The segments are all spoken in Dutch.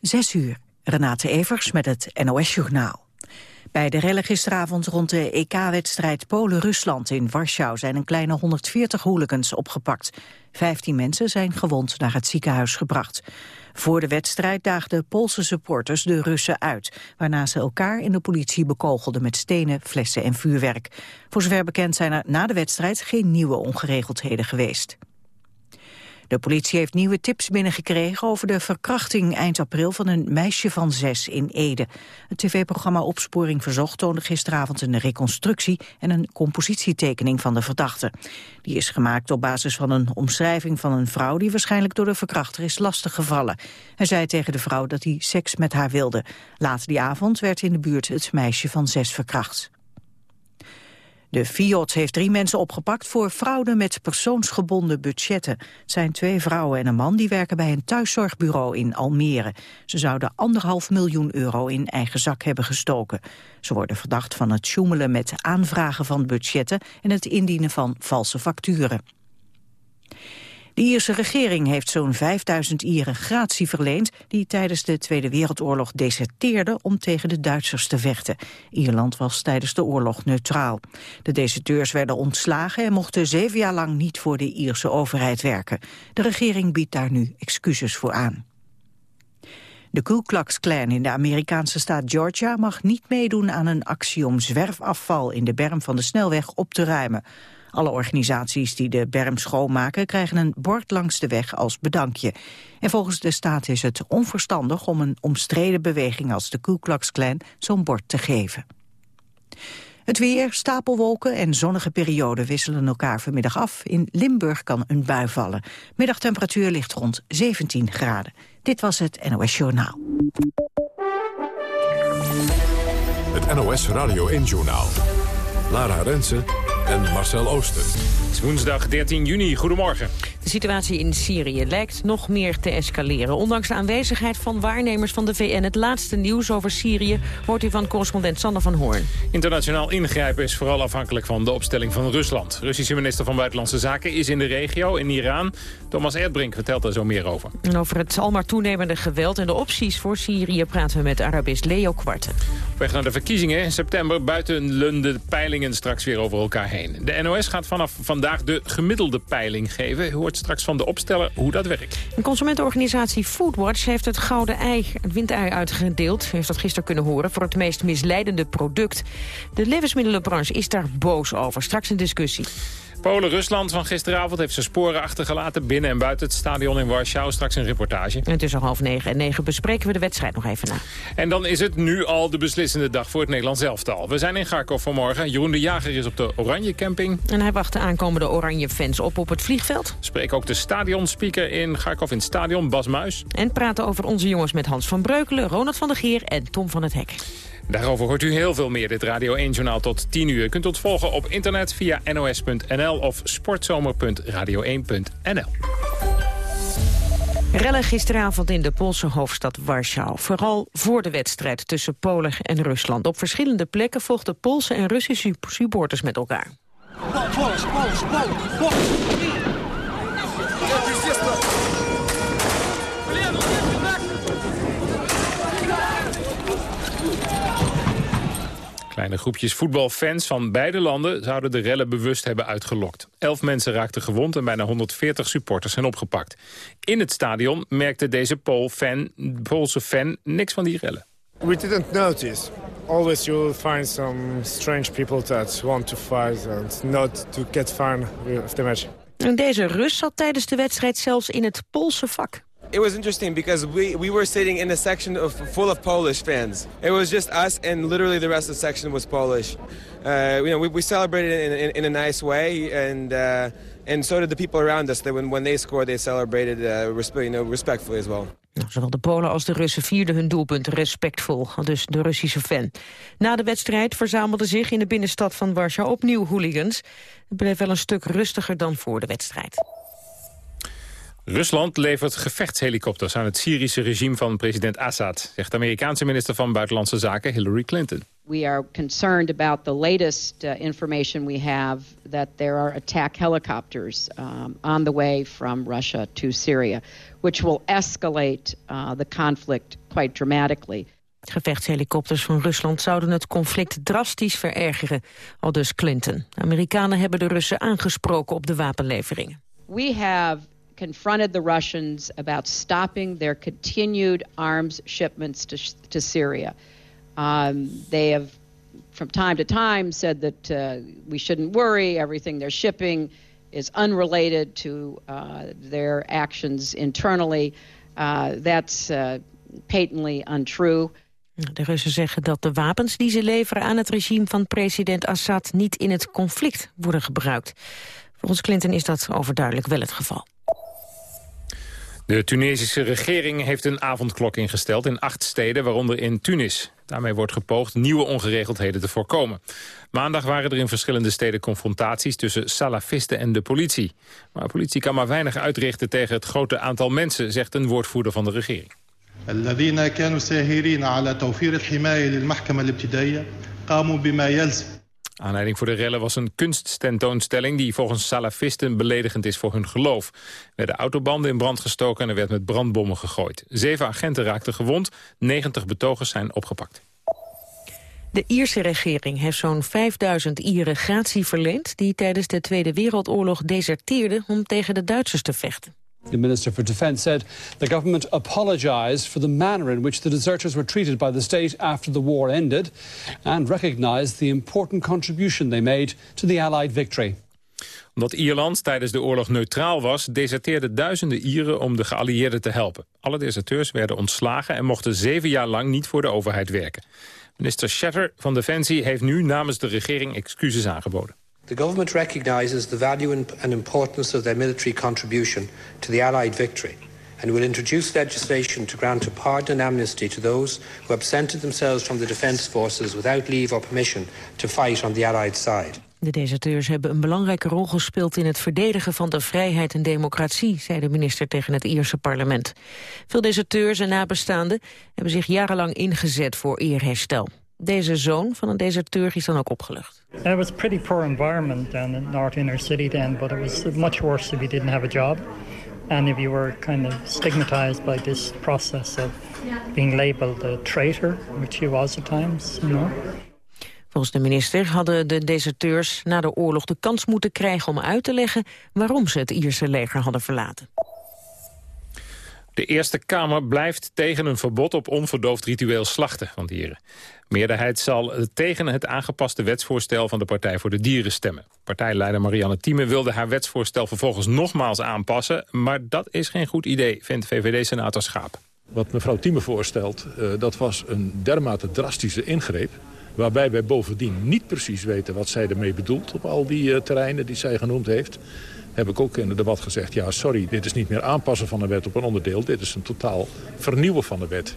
Zes uur. Renate Evers met het NOS Journaal. Bij de rellen gisteravond rond de EK-wedstrijd Polen-Rusland in Warschau zijn een kleine 140 hooligans opgepakt. Vijftien mensen zijn gewond naar het ziekenhuis gebracht. Voor de wedstrijd daagden Poolse supporters de Russen uit, waarna ze elkaar in de politie bekogelden met stenen, flessen en vuurwerk. Voor zover bekend zijn er na de wedstrijd geen nieuwe ongeregeldheden geweest. De politie heeft nieuwe tips binnengekregen over de verkrachting eind april van een meisje van zes in Ede. Het tv-programma Opsporing Verzocht toonde gisteravond een reconstructie en een compositietekening van de verdachte. Die is gemaakt op basis van een omschrijving van een vrouw die waarschijnlijk door de verkrachter is lastiggevallen. Hij zei tegen de vrouw dat hij seks met haar wilde. Later die avond werd in de buurt het meisje van zes verkracht. De FIOD heeft drie mensen opgepakt voor fraude met persoonsgebonden budgetten. Het zijn twee vrouwen en een man die werken bij een thuiszorgbureau in Almere. Ze zouden anderhalf miljoen euro in eigen zak hebben gestoken. Ze worden verdacht van het sjoemelen met aanvragen van budgetten en het indienen van valse facturen. De Ierse regering heeft zo'n 5000 Ieren gratie verleend... die tijdens de Tweede Wereldoorlog deserteerden om tegen de Duitsers te vechten. Ierland was tijdens de oorlog neutraal. De deserteurs werden ontslagen en mochten zeven jaar lang niet voor de Ierse overheid werken. De regering biedt daar nu excuses voor aan. De Ku Klux Klan in de Amerikaanse staat Georgia mag niet meedoen aan een actie om zwerfafval in de berm van de snelweg op te ruimen. Alle organisaties die de berm schoonmaken krijgen een bord langs de weg als bedankje. En volgens de staat is het onverstandig om een omstreden beweging als de Ku Klux Klan zo'n bord te geven. Het weer, stapelwolken en zonnige perioden wisselen elkaar vanmiddag af. In Limburg kan een bui vallen. Middagtemperatuur ligt rond 17 graden. Dit was het NOS Journaal. Het NOS Radio 1 Journaal. Lara Rensen en Marcel Ooster. Het is woensdag 13 juni. Goedemorgen. De situatie in Syrië lijkt nog meer te escaleren. Ondanks de aanwezigheid van waarnemers van de VN. Het laatste nieuws over Syrië hoort u van correspondent Sander van Hoorn. Internationaal ingrijpen is vooral afhankelijk van de opstelling van Rusland. Russische minister van Buitenlandse Zaken is in de regio, in Iran. Thomas Erdbrink vertelt daar zo meer over. En over het almaar toenemende geweld en de opties voor Syrië... praten we met Arabist Leo Kwarte. Op weg naar de verkiezingen in september buiten de peilingen straks weer over elkaar heen. De NOS gaat vanaf vandaag de gemiddelde peiling geven. U hoort straks van de opsteller hoe dat werkt. Een consumentenorganisatie Foodwatch heeft het gouden ei, het windei uitgedeeld. U heeft dat gisteren kunnen horen voor het meest misleidende product. De levensmiddelenbranche is daar boos over. Straks een discussie. Polen-Rusland van gisteravond heeft zijn sporen achtergelaten... binnen en buiten het stadion in Warschau. Straks een reportage. En tussen half negen en negen bespreken we de wedstrijd nog even na. En dan is het nu al de beslissende dag voor het Nederlands elftal. We zijn in Garkov vanmorgen. Jeroen de Jager is op de Oranje Camping. En hij wacht de aankomende Oranje fans op op het vliegveld. Spreek ook de stadionspeaker in Garkov in het stadion, Bas Muis. En praten over onze jongens met Hans van Breukelen, Ronald van der Geer en Tom van het Hek. Daarover hoort u heel veel meer, dit Radio 1-journaal tot 10 uur. U kunt ons volgen op internet via nos.nl of sportzomer.radio1.nl. Rellen gisteravond in de Poolse hoofdstad Warschau. Vooral voor de wedstrijd tussen Polen en Rusland. Op verschillende plekken vochten Poolse en Russische supporters met elkaar. Pols, Pols, Pols, Kleine groepjes voetbalfans van beide landen zouden de rellen bewust hebben uitgelokt. Elf mensen raakten gewond en bijna 140 supporters zijn opgepakt. In het stadion merkte deze Pool fan, Poolse fan niks van die rellen. We didn't notice. Always you will find some strange people that want to fight and not to get fun of the match. En deze Rus zat tijdens de wedstrijd zelfs in het Poolse vak. It was interesting because we, we were sitting in a section of, full of Polish fans. It was just us and literally the rest of the section was Polish. Uh, you know, we, we celebrated in, in, in, a nice way and, uh, and so did the people around us. That when, they scored, they celebrated uh, you know, respectfully as well. Zowel de Polen als de Russen vierden hun doelpunt respectvol, dus de Russische fan. Na de wedstrijd verzamelden zich in de binnenstad van Warschau opnieuw hooligans. Het bleef wel een stuk rustiger dan voor de wedstrijd. Rusland levert gevechtshelikopters aan het Syrische regime van president Assad, zegt de Amerikaanse minister van Buitenlandse Zaken Hillary Clinton. We are concerned about the latest uh, information we have that there are attack helicopters um, on the way from Russia to Syria, which will escalate uh, the conflict quite dramatically. Gevechtshelikopters van Rusland zouden het conflict drastisch verergeren, al dus Clinton. Amerikanen hebben de Russen aangesproken op de wapenleveringen. We have confronted the Russians about stopping their continued arms shipments to, to Syria. Um, they have, from time to time, said that uh, we shouldn't worry, everything they're shipping is unrelated to uh, their actions internally. Uh, that's uh, patently untrue. De Russen zeggen dat de wapens die ze leveren aan het regime van president Assad niet in het conflict worden gebruikt. Volgens Clinton is dat overduidelijk wel het geval. De Tunesische regering heeft een avondklok ingesteld in acht steden, waaronder in Tunis. Daarmee wordt gepoogd nieuwe ongeregeldheden te voorkomen. Maandag waren er in verschillende steden confrontaties tussen salafisten en de politie. Maar de politie kan maar weinig uitrichten tegen het grote aantal mensen, zegt een woordvoerder van de regering. Aanleiding voor de rellen was een kunststentoonstelling... die volgens salafisten beledigend is voor hun geloof. Er werden autobanden in brand gestoken en er werd met brandbommen gegooid. Zeven agenten raakten gewond, 90 betogers zijn opgepakt. De Ierse regering heeft zo'n 5000 Ieren gratie verleend... die tijdens de Tweede Wereldoorlog deserteerden om tegen de Duitsers te vechten. The Minister for Defence said the government apologised for the manner in which the deserters were treated by the state after the war ended and recognised the important contribution they made to the Allied victory omdat Ierland tijdens de oorlog neutraal was... deserteerden duizenden Ieren om de geallieerden te helpen. Alle deserteurs werden ontslagen en mochten zeven jaar lang niet voor de overheid werken. Minister Shatter van Defensie heeft nu namens de regering excuses aangeboden. The government recognises the value and importance of their military contribution to the Allied victory and will introduce legislation to grant a pardon and amnesty to those who absented themselves from the defence forces without leave or permission to fight on the Allied side. De deserteurs hebben een belangrijke rol gespeeld in het verdedigen van de vrijheid en democratie, zei de minister tegen het Ierse parlement. Veel deserteurs en nabestaanden hebben zich jarenlang ingezet voor eerherstel. Deze zoon van een deserteur is dan ook opgelucht. It was a pretty poor environment down in North Inner City then, but it was much worse if you didn't have a job. And if you were kind of stigmatized by this process of being labeled a traitor, which he was at times, you know. Volgens de minister hadden de deserteurs na de oorlog de kans moeten krijgen om uit te leggen waarom ze het Ierse leger hadden verlaten. De Eerste Kamer blijft tegen een verbod op onverdoofd ritueel slachten van dieren. Meerderheid zal tegen het aangepaste wetsvoorstel van de Partij voor de Dieren stemmen. Partijleider Marianne Thieme wilde haar wetsvoorstel vervolgens nogmaals aanpassen... maar dat is geen goed idee, vindt VVD-senator Schaap. Wat mevrouw Thieme voorstelt, uh, dat was een dermate drastische ingreep... waarbij wij bovendien niet precies weten wat zij ermee bedoelt... op al die uh, terreinen die zij genoemd heeft heb ik ook in het debat gezegd... ja, sorry, dit is niet meer aanpassen van een wet op een onderdeel. Dit is een totaal vernieuwen van de wet.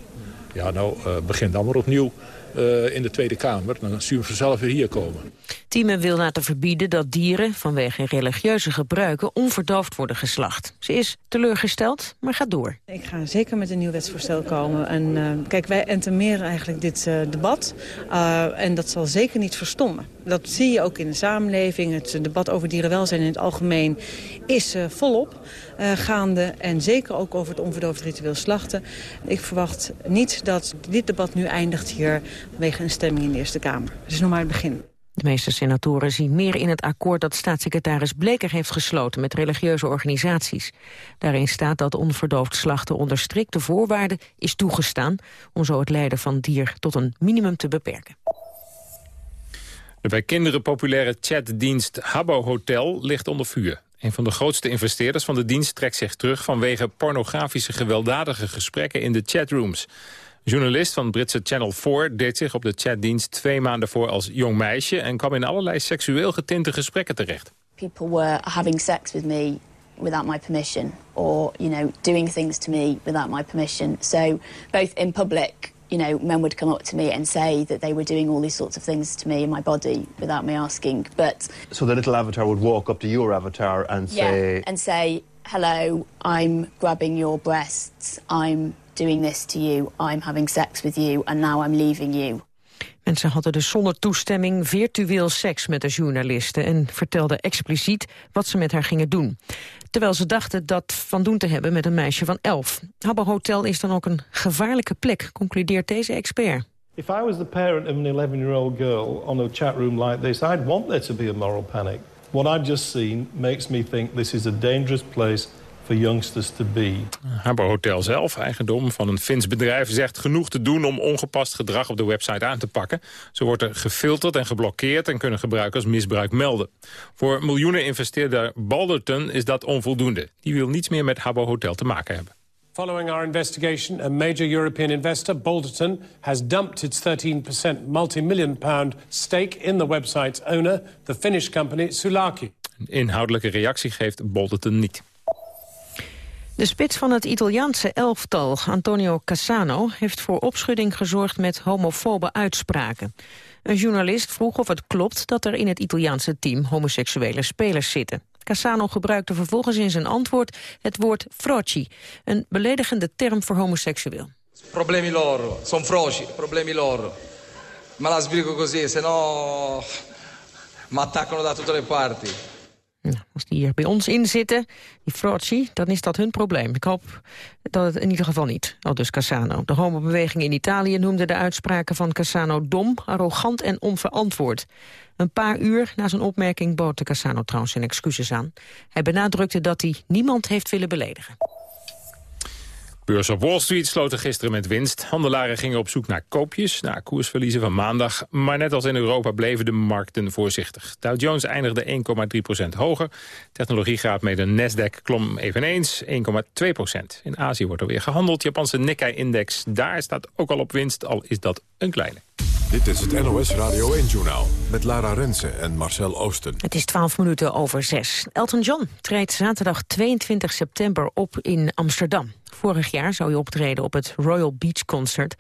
Ja, nou, uh, begin dan maar opnieuw uh, in de Tweede Kamer. Dan zien we vanzelf weer hier komen. Tieme wil laten verbieden dat dieren vanwege religieuze gebruiken onverdoofd worden geslacht. Ze is teleurgesteld, maar gaat door. Ik ga zeker met een nieuw wetsvoorstel komen. En, uh, kijk, wij entameren eigenlijk dit uh, debat. Uh, en dat zal zeker niet verstommen. Dat zie je ook in de samenleving. Het debat over dierenwelzijn in het algemeen is volop gaande. En zeker ook over het onverdoofd ritueel slachten. Ik verwacht niet dat dit debat nu eindigt hier vanwege een stemming in de Eerste Kamer. Het is nog maar het begin. De meeste senatoren zien meer in het akkoord dat staatssecretaris Bleker heeft gesloten met religieuze organisaties. Daarin staat dat onverdoofd slachten onder strikte voorwaarden is toegestaan om zo het lijden van dier tot een minimum te beperken. De bij kinderen populaire chatdienst Habbo Hotel ligt onder vuur. Een van de grootste investeerders van de dienst trekt zich terug vanwege pornografische gewelddadige gesprekken in de chatrooms. Journalist van Britse Channel 4 deed zich op de chatdienst twee maanden voor als jong meisje... en kwam in allerlei seksueel getinte gesprekken terecht. People were having sex with me without my permission... or, you know, doing things to me without my permission. So, both in public you know, men would come up to me and say that they were doing all these sorts of things to me in my body without me asking. But so the little avatar would walk up to your avatar and say, yeah, and say, hello, I'm grabbing your breasts, I'm doing this to you, I'm having sex with you, and now I'm leaving you. En ze hadden dus zonder toestemming virtueel seks met de journalisten... en vertelden expliciet wat ze met haar gingen doen. Terwijl ze dachten dat van doen te hebben met een meisje van elf. Habbo Hotel is dan ook een gevaarlijke plek, concludeert deze expert. If I was the parent of an 11-year-old girl on a chat room like this... I'd want there to be a moral panic. What I've just seen makes me think this is a dangerous place for youngsters to be. Habbo Hotel zelf, eigendom van een Fins bedrijf... zegt genoeg te doen om ongepast gedrag op de website aan te pakken. Zo wordt er gefilterd en geblokkeerd... en kunnen gebruikers misbruik melden. Voor miljoenen investeerder Balderton is dat onvoldoende. Die wil niets meer met Habbo Hotel te maken hebben. Following our investigation, a major European investor, Balderton, has dumped its 13% multi-million pound stake in the website's owner, the Finnish company Sulaki. Een inhoudelijke reactie geeft Balderton niet. De spits van het Italiaanse elftal, Antonio Cassano... heeft voor opschudding gezorgd met homofobe uitspraken. Een journalist vroeg of het klopt dat er in het Italiaanse team... homoseksuele spelers zitten. Cassano gebruikte vervolgens in zijn antwoord het woord froci... een beledigende term voor homoseksueel. Problemi loro, sono froci, problemi loro. Ma la sbrigo così, se no mi attaccano da tutte le parti. Nou, als die hier bij ons in zitten, die Froci, dan is dat hun probleem. Ik hoop dat het in ieder geval niet, al dus Cassano. De homobeweging in Italië noemde de uitspraken van Cassano dom, arrogant en onverantwoord. Een paar uur na zijn opmerking bood de Cassano trouwens zijn excuses aan. Hij benadrukte dat hij niemand heeft willen beledigen. Beurs op Wall Street sloten gisteren met winst. Handelaren gingen op zoek naar koopjes, naar koersverliezen van maandag. Maar net als in Europa bleven de markten voorzichtig. Dow Jones eindigde 1,3% hoger. Technologiegraadmeter Nasdaq klom eveneens 1,2% In Azië wordt er weer gehandeld. Japanse Nikkei-index, daar staat ook al op winst, al is dat een kleine. Dit is het NOS Radio 1-journaal met Lara Rensen en Marcel Oosten. Het is 12 minuten over 6. Elton John treedt zaterdag 22 september op in Amsterdam. Vorig jaar zou hij optreden op het Royal Beach Concert.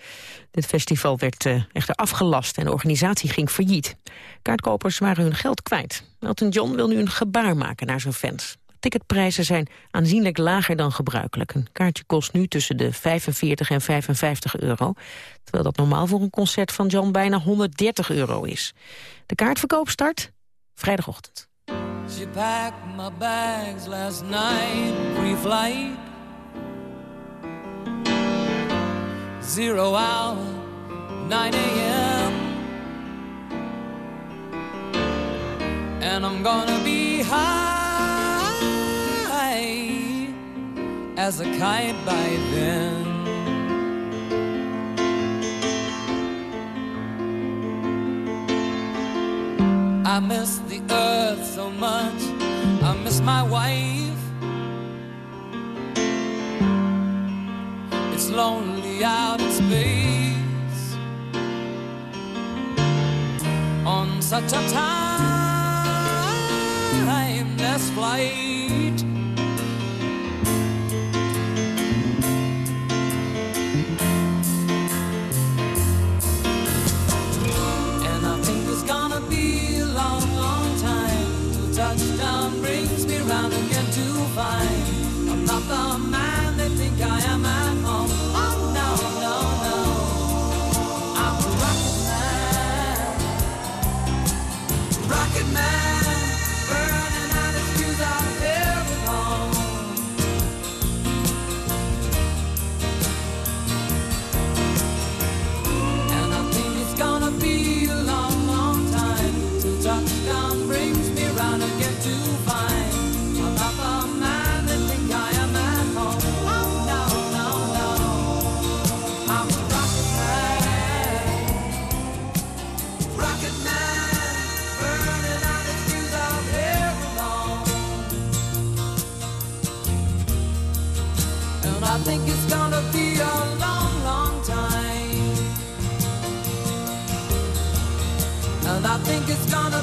Dit festival werd uh, echter afgelast en de organisatie ging failliet. Kaartkopers waren hun geld kwijt. Elton John wil nu een gebaar maken naar zijn fans. Ticketprijzen zijn aanzienlijk lager dan gebruikelijk. Een kaartje kost nu tussen de 45 en 55 euro. Terwijl dat normaal voor een concert van John bijna 130 euro is. De kaartverkoop start vrijdagochtend. She packed my bags last night, pre-flight. Zero hour, 9 a.m. And I'm gonna be high. As a kite by then. I miss the earth so much, I miss my wife. It's lonely out in space on such a timeless flight.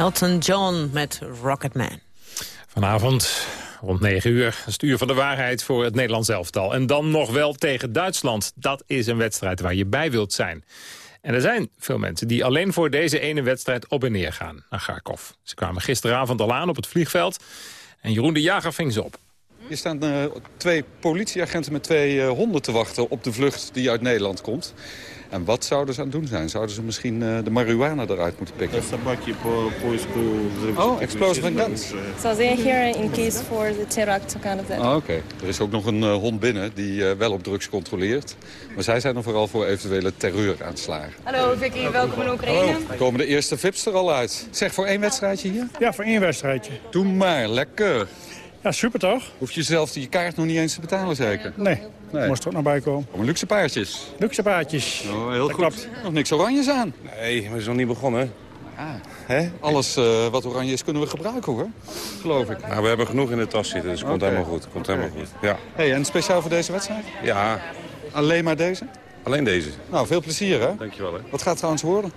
Elton John met Rocketman. Vanavond rond 9 uur, het uur van de waarheid voor het Nederlands elftal. En dan nog wel tegen Duitsland. Dat is een wedstrijd waar je bij wilt zijn. En er zijn veel mensen die alleen voor deze ene wedstrijd op en neer gaan naar Kharkov. Ze kwamen gisteravond al aan op het vliegveld en Jeroen de Jager ving ze op. Hier staan eh, twee politieagenten met twee eh, honden te wachten op de vlucht die uit Nederland komt. En wat zouden ze aan het doen zijn? Zouden ze misschien eh, de marihuana eruit moeten pikken? Oh, explosive guns. So they're here in case for the terror kind of that. Ah, Oké. Er is ook nog een eh, hond binnen die eh, wel op drugs controleert. Maar zij zijn er vooral voor eventuele terreuraanslagen. Hallo Vicky, welkom in Oekraïne. Komen de eerste VIP's er al uit? Zeg, voor één wedstrijdje hier? Ja, voor één wedstrijdje. Doe maar, lekker. Ja, super toch? Hoef je zelf je kaart nog niet eens te betalen, zeker? Nee, Nee. moest er ook nog bij komen. Komen luxe paardjes. Luxe paardjes. Oh, heel Dat goed. klopt. Nog niks oranjes aan. Nee, we zijn nog niet begonnen. Hè? Alles eh, wat oranje is kunnen we gebruiken, hoor. Geloof ik. Nou, we hebben genoeg in de tas zitten, dus het komt helemaal goed. Komt helemaal goed. Ja. Hey, en speciaal voor deze wedstrijd? ja, Alleen maar deze? alleen deze. Nou, veel plezier, hè? Dankjewel, hè. Wat gaat het trouwens worden?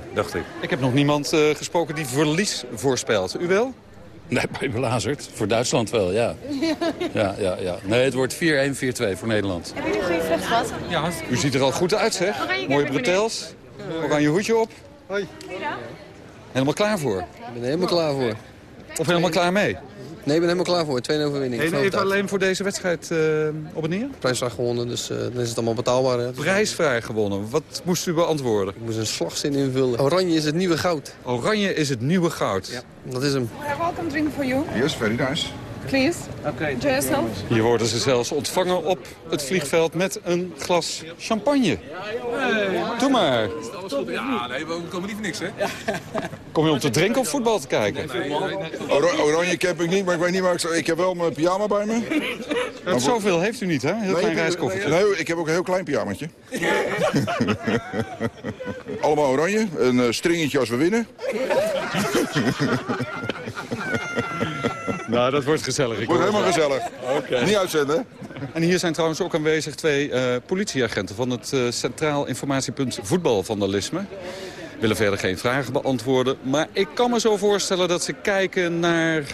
3-1, dacht ik. Ik heb nog niemand eh, gesproken die verlies voorspelt. U wel? Nee, bij Belazerd. Voor Duitsland wel, ja. Ja, ja, ja. Nee, het wordt 4-1, 4-2 voor Nederland. Hebben jullie een goede vlucht gehad? Ja. U ziet er al goed uit, zeg. Oranje Mooie bretels. Oranje hoedje op. Hoi. Helemaal klaar voor? Ik ben er helemaal klaar voor. Of helemaal klaar mee? Nee, ik ben helemaal klaar voor. Tweede overwinning. Even, even alleen voor deze wedstrijd eh, op en neer? Prijsvraag gewonnen, dus eh, dan is het allemaal betaalbaar. Hè. Prijsvraag gewonnen. Wat moest u beantwoorden? Ik moest een slagzin invullen. Oranje is het nieuwe goud. Oranje is het nieuwe goud. Ja, dat is hem. We have welcome drink for you. Yes, very nice. Please. Enjoy yourself. Hier worden ze zelfs ontvangen op het vliegveld met een glas champagne. Doe maar. Ja, nee, we komen niet voor niks, hè? Kom je om te drinken of voetbal te kijken? Ora- Oranje heb ik niet, maar ik weet niet waar ik... Ik heb wel mijn pyjama bij me. Maar zoveel heeft u niet, hè? Heel klein reiskoffertje. Nee, ik heb ook een heel klein pyjamaatje. Allemaal oranje. Een eh, stringetje als we winnen. Nou, dat wordt gezellig. Ik Wordt helemaal het gezellig. Oké. Niet uitzenden. En hier zijn trouwens ook aanwezig twee eh, politieagenten... van het eh, Centraal Informatiepunt Voetbalvandalisme. Willen verder geen vragen beantwoorden. Maar ik kan me zo voorstellen dat ze kijken naar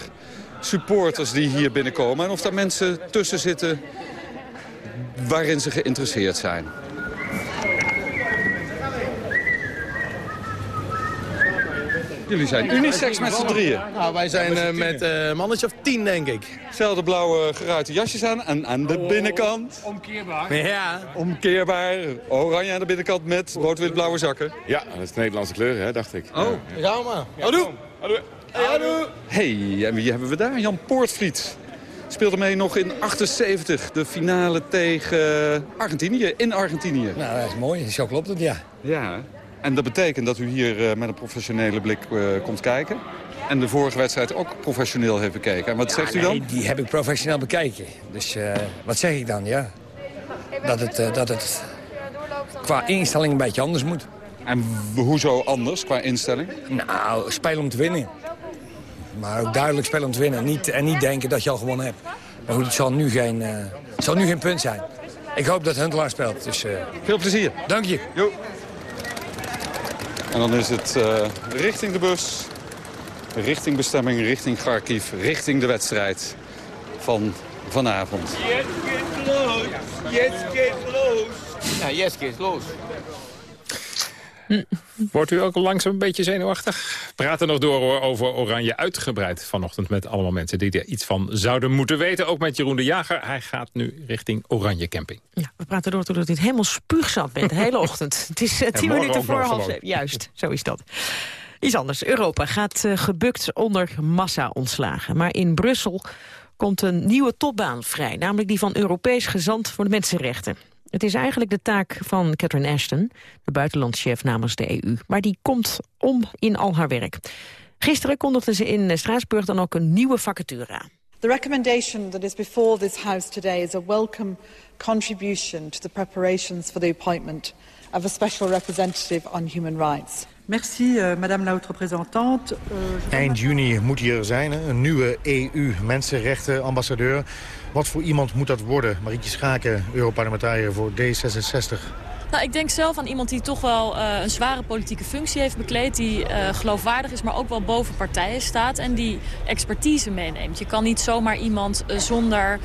supporters die hier binnenkomen. En of daar mensen tussen zitten waarin ze geïnteresseerd zijn. Jullie zijn unisex met z'n drieën. Nou, wij zijn eh, met eh mannetje of tien, denk ik. Zelfde blauwe geruite jasjes aan. En aan de binnenkant... Omkeerbaar. Ja. Omkeerbaar. Oranje aan de binnenkant met rood-wit-blauwe zakken. Ja, dat is de Nederlandse kleur, hè, dacht ik. Oh. Gaan we maar. Houdoe. Hey, en wie hebben we daar? Jan Poortvliet. Speelde mee nog in 78 de finale tegen Argentinië, in Argentinië. Nou, dat is mooi. Zo klopt het, ja. Ja, en dat betekent dat u hier eh, met een professionele blik eh, komt kijken. En de vorige wedstrijd ook professioneel heeft bekeken. En wat zegt u dan? Nee, die heb ik professioneel bekeken. Dus eh, wat zeg ik dan, ja? Dat het, dat het qua instelling een beetje anders moet. En hoezo anders qua instelling? Nou, spelen om te winnen. Maar ook duidelijk spelen om te winnen. Niet, en niet denken dat je al gewonnen hebt. Maar goed, het zal nu geen, het zal nu geen punt zijn. Ik hoop dat Huntelaar speelt. Dus, Veel plezier. Dank je. Jo. En dan is het eh, richting de bus, richting bestemming, richting Kharkiv, richting de wedstrijd van vanavond. Yes, get close. Yes, get close. Ja, yes, get close. Wordt u ook langzaam een beetje zenuwachtig? We praten nog door hoor, over Oranje uitgebreid vanochtend... met allemaal mensen die er iets van zouden moeten weten. Ook met Jeroen de Jager. Hij gaat nu richting Oranje Camping. Ja, we praten door totdat dit helemaal spuugzat bent de hele ochtend. Het is En tien minuten voor half zeven. Juist, zo is dat. Iets anders. Europa gaat eh, gebukt onder massa-ontslagen. Maar in Brussel komt een nieuwe topbaan vrij. Namelijk die van Europees gezant voor de mensenrechten. Het is eigenlijk de taak van Catherine Ashton, de buitenlandschef namens de EU. Maar die komt om in al haar werk. Gisteren kondigde ze in Straatsburg dan ook een nieuwe vacature aan. The recommendation that is before this House today is a welcome contribution to the preparations for the appointment of a special representative on human rights. Merci, euh, Madame la Haute. Euh, Eind juni moet hij er zijn, een nieuwe EU-mensenrechtenambassadeur. Wat voor iemand moet dat worden? Marietje Schaken, Europarlementariër voor D66. Nou, ik denk zelf aan iemand die toch wel eh, een zware politieke functie heeft bekleed. Die eh, geloofwaardig is, maar ook wel boven partijen staat. En die expertise meeneemt. Je kan niet zomaar iemand eh, zonder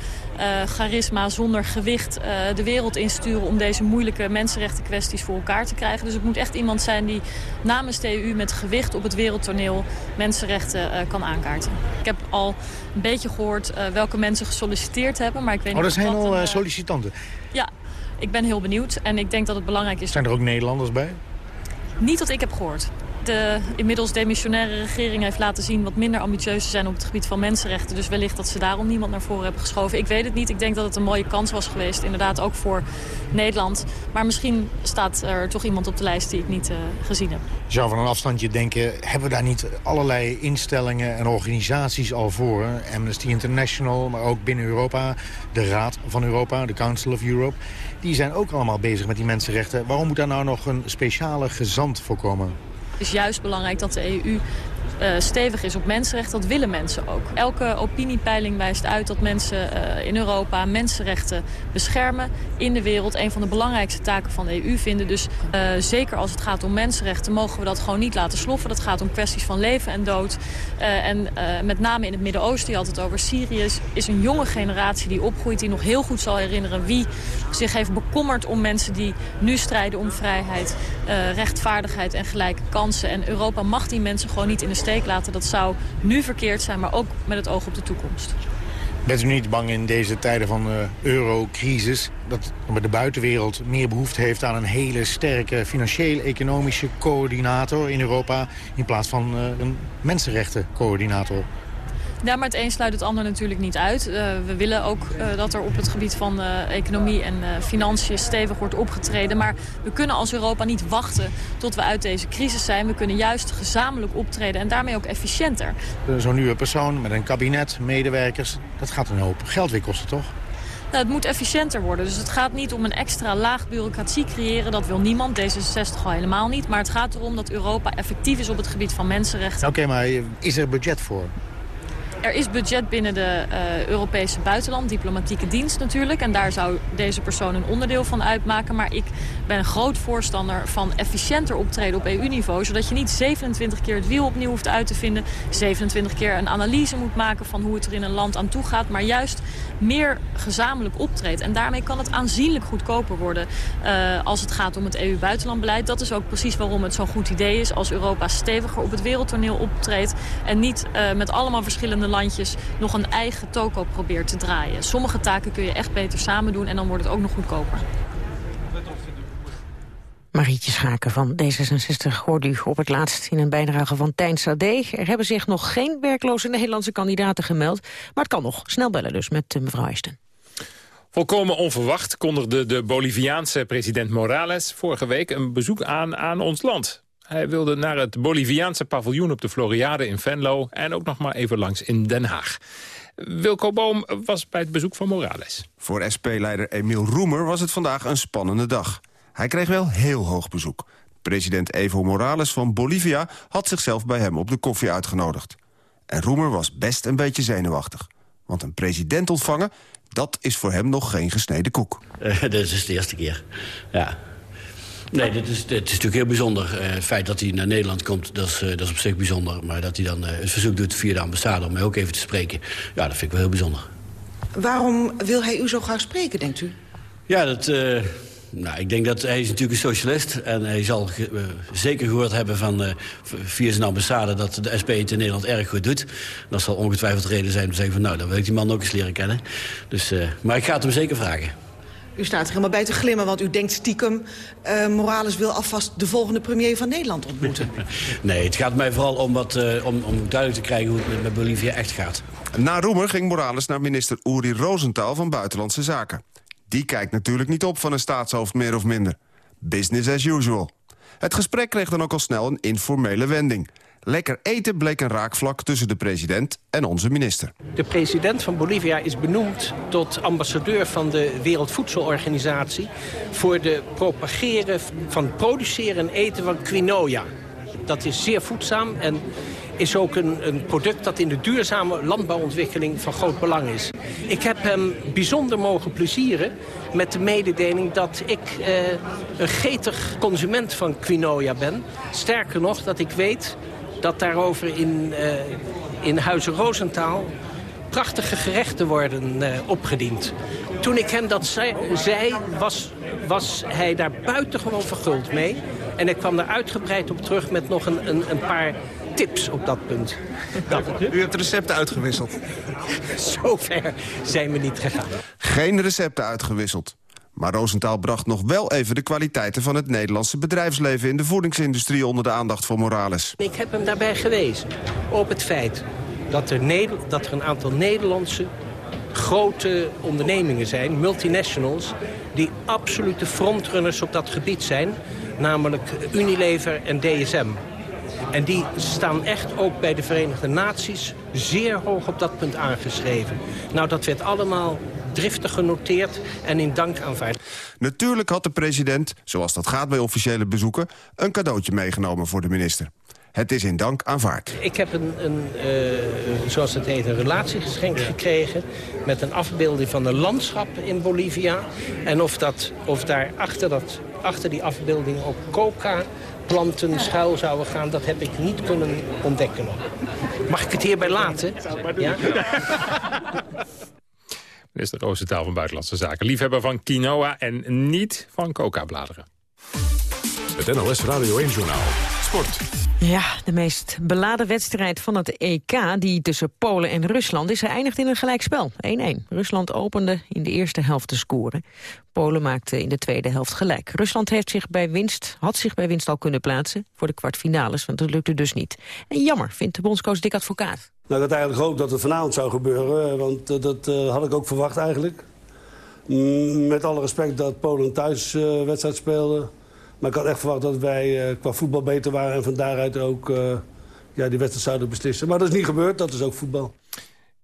charisma, zonder gewicht de wereld insturen... om deze moeilijke mensenrechten kwesties voor elkaar te krijgen. Dus het moet echt iemand zijn die namens de EU met gewicht op het wereldtoneel... mensenrechten kan aankaarten. Ik heb al een beetje gehoord eh, welke mensen gesolliciteerd hebben. Maar ik weet Oh, niet er zijn al sollicitanten. Ja, ik ben heel benieuwd. En ik denk dat het belangrijk is... Zijn er ook Nederlanders bij? Niet wat ik heb gehoord. De inmiddels demissionaire regering heeft laten zien wat minder ambitieus te zijn op het gebied van mensenrechten. Dus wellicht dat ze daarom niemand naar voren hebben geschoven. Ik weet het niet. Ik denk dat het een mooie kans was geweest. Inderdaad ook voor Nederland. Maar misschien staat er toch iemand op de lijst die ik niet eh, gezien heb. Je zou van een afstandje denken, hebben we daar niet allerlei instellingen en organisaties al voor? Amnesty International, maar ook binnen Europa, de Raad van Europa, de Council of Europe. Die zijn ook allemaal bezig met die mensenrechten. Waarom moet daar nou nog een speciale gezant voor komen? Het is juist belangrijk dat de EU eh, stevig is op mensenrechten. Dat willen mensen ook. Elke opiniepeiling wijst uit dat mensen eh, in Europa mensenrechten beschermen in de wereld. Een van de belangrijkste taken van de EU vinden. Dus eh, zeker als het gaat om mensenrechten mogen we dat gewoon niet laten sloffen. Dat gaat om kwesties van leven en dood. En met name in het Midden-Oosten, je had het over Syrië, is, een jonge generatie die opgroeit. Die nog heel goed zal herinneren wie zich heeft bekommerd om mensen die nu strijden om vrijheid, rechtvaardigheid en gelijke kansen. En Europa mag die mensen gewoon niet in de laten. Dat zou nu verkeerd zijn, maar ook met het oog op de toekomst. Bent u niet bang in deze tijden van eh, eurocrisis... dat de buitenwereld meer behoefte heeft aan een hele sterke financieel-economische coördinator in Europa... in plaats van eh, een mensenrechtencoördinator? Ja, maar het een sluit het ander natuurlijk niet uit. Eh, we willen ook eh, dat er op het gebied van eh, economie en financiën stevig wordt opgetreden. Maar we kunnen als Europa niet wachten tot we uit deze crisis zijn. We kunnen juist gezamenlijk optreden en daarmee ook efficiënter. Zo'n nieuwe persoon met een kabinet, medewerkers... dat gaat een hoop geld weer kosten, toch? Nou, het moet efficiënter worden. Dus het gaat niet om een extra laag bureaucratie creëren. Dat wil niemand, D66 al helemaal niet. Maar het gaat erom dat Europa effectief is op het gebied van mensenrechten. Oké, maar is er budget voor? Er is budget binnen de eh, Europese buitenland, diplomatieke dienst natuurlijk. En daar zou deze persoon een onderdeel van uitmaken. Maar ik ben een groot voorstander van efficiënter optreden op EU-niveau. Zodat je niet 27 keer het wiel opnieuw hoeft uit te vinden. 27 keer een analyse moet maken van hoe het er in een land aan toe gaat. Maar juist meer gezamenlijk optreedt. En daarmee kan het aanzienlijk goedkoper worden eh, als het gaat om het EU-buitenlandbeleid. Dat is ook precies waarom het zo'n goed idee is als Europa steviger op het wereldtoneel optreedt. En niet eh, met allemaal verschillende landjes nog een eigen toko probeert te draaien. Sommige taken kun je echt beter samen doen en dan wordt het ook nog goedkoper. Marietje Schaken van D66 hoorde u op het laatst in een bijdrage van Tijn Sade. Er hebben zich nog geen werkloze Nederlandse kandidaten gemeld. Maar het kan nog. Snel bellen dus met eh, mevrouw Eisten. Volkomen onverwacht kondigde de Boliviaanse president Morales vorige week een bezoek aan aan ons land. Hij wilde naar het Boliviaanse paviljoen op de Floriade in Venlo en ook nog maar even langs in Den Haag. Wilco Boom was bij het bezoek van Morales. Voor SP-leider Emiel Roemer was het vandaag een spannende dag. Hij kreeg wel heel hoog bezoek. President Evo Morales van Bolivia had zichzelf bij hem op de koffie uitgenodigd. En Roemer was best een beetje zenuwachtig. Want een president ontvangen, dat is voor hem nog geen gesneden koek. Uh, dit is de eerste keer, ja. Nee, dit is, dit is natuurlijk heel bijzonder. Uh, het feit dat hij naar Nederland komt, dat is, uh, dat is op zich bijzonder. Maar dat hij dan uh, het verzoek doet via de ambassade om mij ook even te spreken... ja, dat vind ik wel heel bijzonder. Waarom wil hij u zo graag spreken, denkt u? Ja, dat... Nou, ik denk dat hij is natuurlijk een socialist. En hij zal uh, zeker gehoord hebben van, uh, via zijn ambassade... dat de SP het in Nederland erg goed doet. Dat zal ongetwijfeld reden zijn om te zeggen van... nou, dan wil ik die man ook eens leren kennen. Dus, uh, maar ik ga het hem zeker vragen. U staat er helemaal bij te glimmen, want u denkt stiekem... Uh, Morales wil alvast de volgende premier van Nederland ontmoeten. nee, het gaat mij vooral om, wat, uh, om, om duidelijk te krijgen hoe het met, met Bolivia echt gaat. Na Roemer ging Morales naar minister Uri Rosenthal van Buitenlandse Zaken. Die kijkt natuurlijk niet op van een staatshoofd meer of minder. Business as usual. Het gesprek kreeg dan ook al snel een informele wending. Lekker eten bleek een raakvlak tussen de president en onze minister. De president van Bolivia is benoemd tot ambassadeur van de Wereldvoedselorganisatie... voor de propageren van produceren en eten van quinoa. Dat is zeer voedzaam en is ook een, een product dat in de duurzame landbouwontwikkeling van groot belang is. Ik heb hem bijzonder mogen plezieren met de mededeling dat ik eh, een getig consument van quinoa ben. Sterker nog, dat ik weet dat daarover in, eh, in Huizen Roosentaal prachtige gerechten worden eh, opgediend. Toen ik hem dat zei, zei, was, was hij daar buitengewoon verguld mee. En ik kwam daar uitgebreid op terug met nog een, een, een paar tips op dat punt. U hebt recepten uitgewisseld. Zover zijn we niet gegaan. Geen recepten uitgewisseld. Maar Roosentaal bracht nog wel even de kwaliteiten van het Nederlandse bedrijfsleven in de voedingsindustrie onder de aandacht van Morales. Ik heb hem daarbij gewezen op het feit dat er, dat er een aantal Nederlandse grote ondernemingen zijn, multinationals, die absolute frontrunners op dat gebied zijn, namelijk Unilever en DSM. En die staan echt ook bij de Verenigde Naties zeer hoog op dat punt aangeschreven. Nou, dat werd allemaal driftig genoteerd en in dank aanvaard. Natuurlijk had de president, zoals dat gaat bij officiële bezoeken... een cadeautje meegenomen voor de minister. Het is in dank aanvaard. Ik heb een, een eh, zoals het heet, een relatiegeschenk gekregen... met een afbeelding van een landschap in Bolivia. En of, dat, of daar achter, dat, achter die afbeelding ook coca-planten schuil zouden gaan... dat heb ik niet kunnen ontdekken nog. Mag ik het hierbij laten? Ja? Minister Roosentaal van Buitenlandse Zaken. Liefhebber van quinoa en niet van coca-bladeren. Het NOS Radio 1-journaal. Sport. Ja, de meest beladen wedstrijd van het EK, die tussen Polen en Rusland, is geëindigd in een gelijkspel. 1-1. Rusland opende in de eerste helft te scoren. Polen maakte in de tweede helft gelijk. Rusland heeft zich bij winst, had zich bij winst al kunnen plaatsen voor de kwartfinales, want dat lukte dus niet. En jammer, vindt de bondscoach Dick Advocaat. Nou, ik had eigenlijk gehoopt dat het vanavond zou gebeuren, eh, want eh, dat eh, had ik ook verwacht eigenlijk. Mm, Met alle respect dat Polen thuis eh, wedstrijd speelde. Maar ik had echt verwacht dat wij eh, qua voetbal beter waren... en van daaruit ook eh, ja, die wedstrijd zouden beslissen. Maar dat is niet gebeurd, dat is ook voetbal.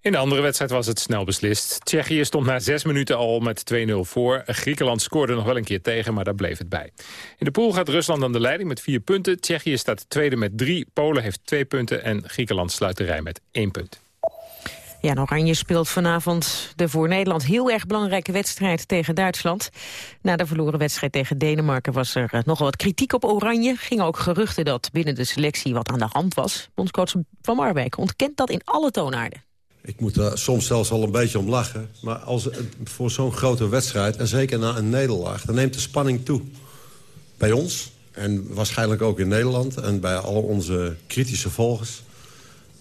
In de andere wedstrijd was het snel beslist. Tsjechië stond na zes minuten al met 2-0 voor. Griekenland scoorde nog wel een keer tegen, maar daar bleef het bij. In de pool gaat Rusland aan de leiding met vier punten. Tsjechië staat tweede met drie. Polen heeft twee punten en Griekenland sluit de rij met één punt. Ja, Oranje speelt vanavond de voor Nederland heel erg belangrijke wedstrijd tegen Duitsland. Na de verloren wedstrijd tegen Denemarken was er eh, nogal wat kritiek op Oranje. Gingen ook geruchten dat binnen de selectie wat aan de hand was. Bondscoach Van Marwijk ontkent dat in alle toonaarden. Ik moet er soms zelfs al een beetje om lachen. Maar als, voor zo'n grote wedstrijd, en zeker na een nederlaag... dan neemt de spanning toe. Bij ons, en waarschijnlijk ook in Nederland... en bij al onze kritische volgers.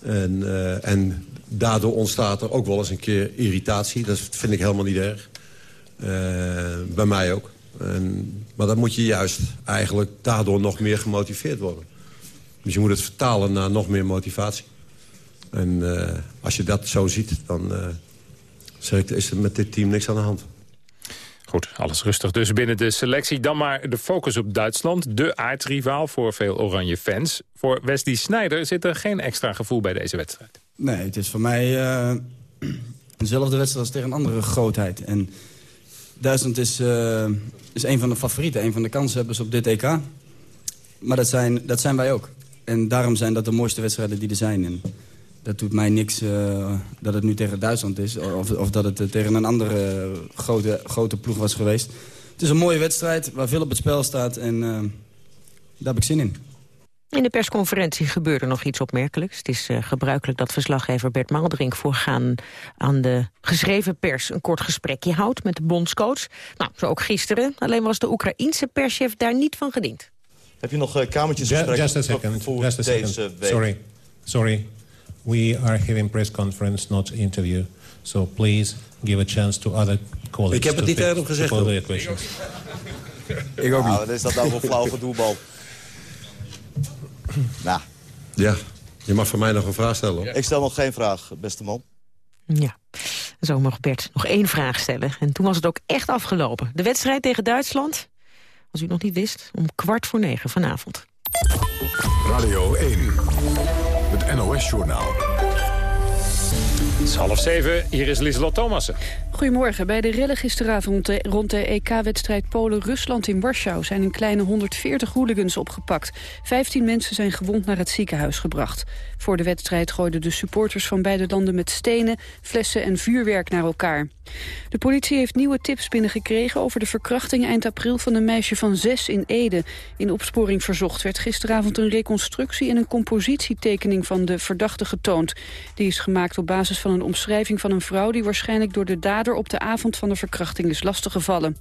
En, eh, en daardoor ontstaat er ook wel eens een keer irritatie. Dat vind ik helemaal niet erg. Eh, bij mij ook. En, maar dan moet je juist eigenlijk daardoor nog meer gemotiveerd worden. Dus je moet het vertalen naar nog meer motivatie. En eh, als je dat zo ziet, dan eh, zeg ik, is er met dit team niks aan de hand. Goed, alles rustig dus binnen de selectie. Dan maar de focus op Duitsland, de aardsrivaal voor veel oranje fans. Voor Wesley Sneijder zit er geen extra gevoel bij deze wedstrijd. Nee, het is voor mij eh, dezelfde wedstrijd als tegen een andere grootheid. En Duitsland is, eh, is een van de favorieten, een van de kanshebbers op dit EK. Maar dat zijn, dat zijn wij ook. En daarom zijn dat de mooiste wedstrijden die er zijn. En dat doet mij niks eh, dat het nu tegen Duitsland is... of, of dat het eh, tegen een andere eh, grote, grote ploeg was geweest. Het is een mooie wedstrijd waar veel op het spel staat en eh, daar heb ik zin in. In de persconferentie gebeurde nog iets opmerkelijks. Het is eh, gebruikelijk dat verslaggever Bert Maalderink voorgaan aan de geschreven pers een kort gesprekje houdt met de bondscoach. Nou, zo ook gisteren. Alleen was de Oekraïense perschef daar niet van gediend. Heb je nog uh, kamertjes Ju- gesprekken Just a second. voor Just a second. deze week? Sorry. Sorry. We are having press conference, not interview. So please give a chance to other colleagues. Ik heb het niet to gezegd. Ik ook niet. Wat is dat nou voor flauw gedoebal? nou, Ja, je mag voor mij nog een vraag stellen. hoor. ik stel nog geen vraag, beste man. Ja, zo mag Bert nog één vraag stellen. En toen was het ook echt afgelopen. De wedstrijd tegen Duitsland, als u het nog niet wist, om kwart voor negen vanavond. Radio 1. Het NOS-journaal. Het is half zeven, hier is Lieselot Thomassen. Goedemorgen. Bij de rellen gisteravond rond de EK-wedstrijd Polen-Rusland in Warschau... zijn een kleine 140 hooligans opgepakt. 15 mensen zijn gewond naar het ziekenhuis gebracht. Voor de wedstrijd gooiden de supporters van beide landen met stenen, flessen en vuurwerk naar elkaar. De politie heeft nieuwe tips binnengekregen over de verkrachting eind april van een meisje van zes in Ede. In opsporing verzocht werd gisteravond een reconstructie en een compositietekening van de verdachte getoond. Die is gemaakt op basis van een omschrijving van een vrouw die waarschijnlijk door de dader op de avond van de verkrachting is lastiggevallen.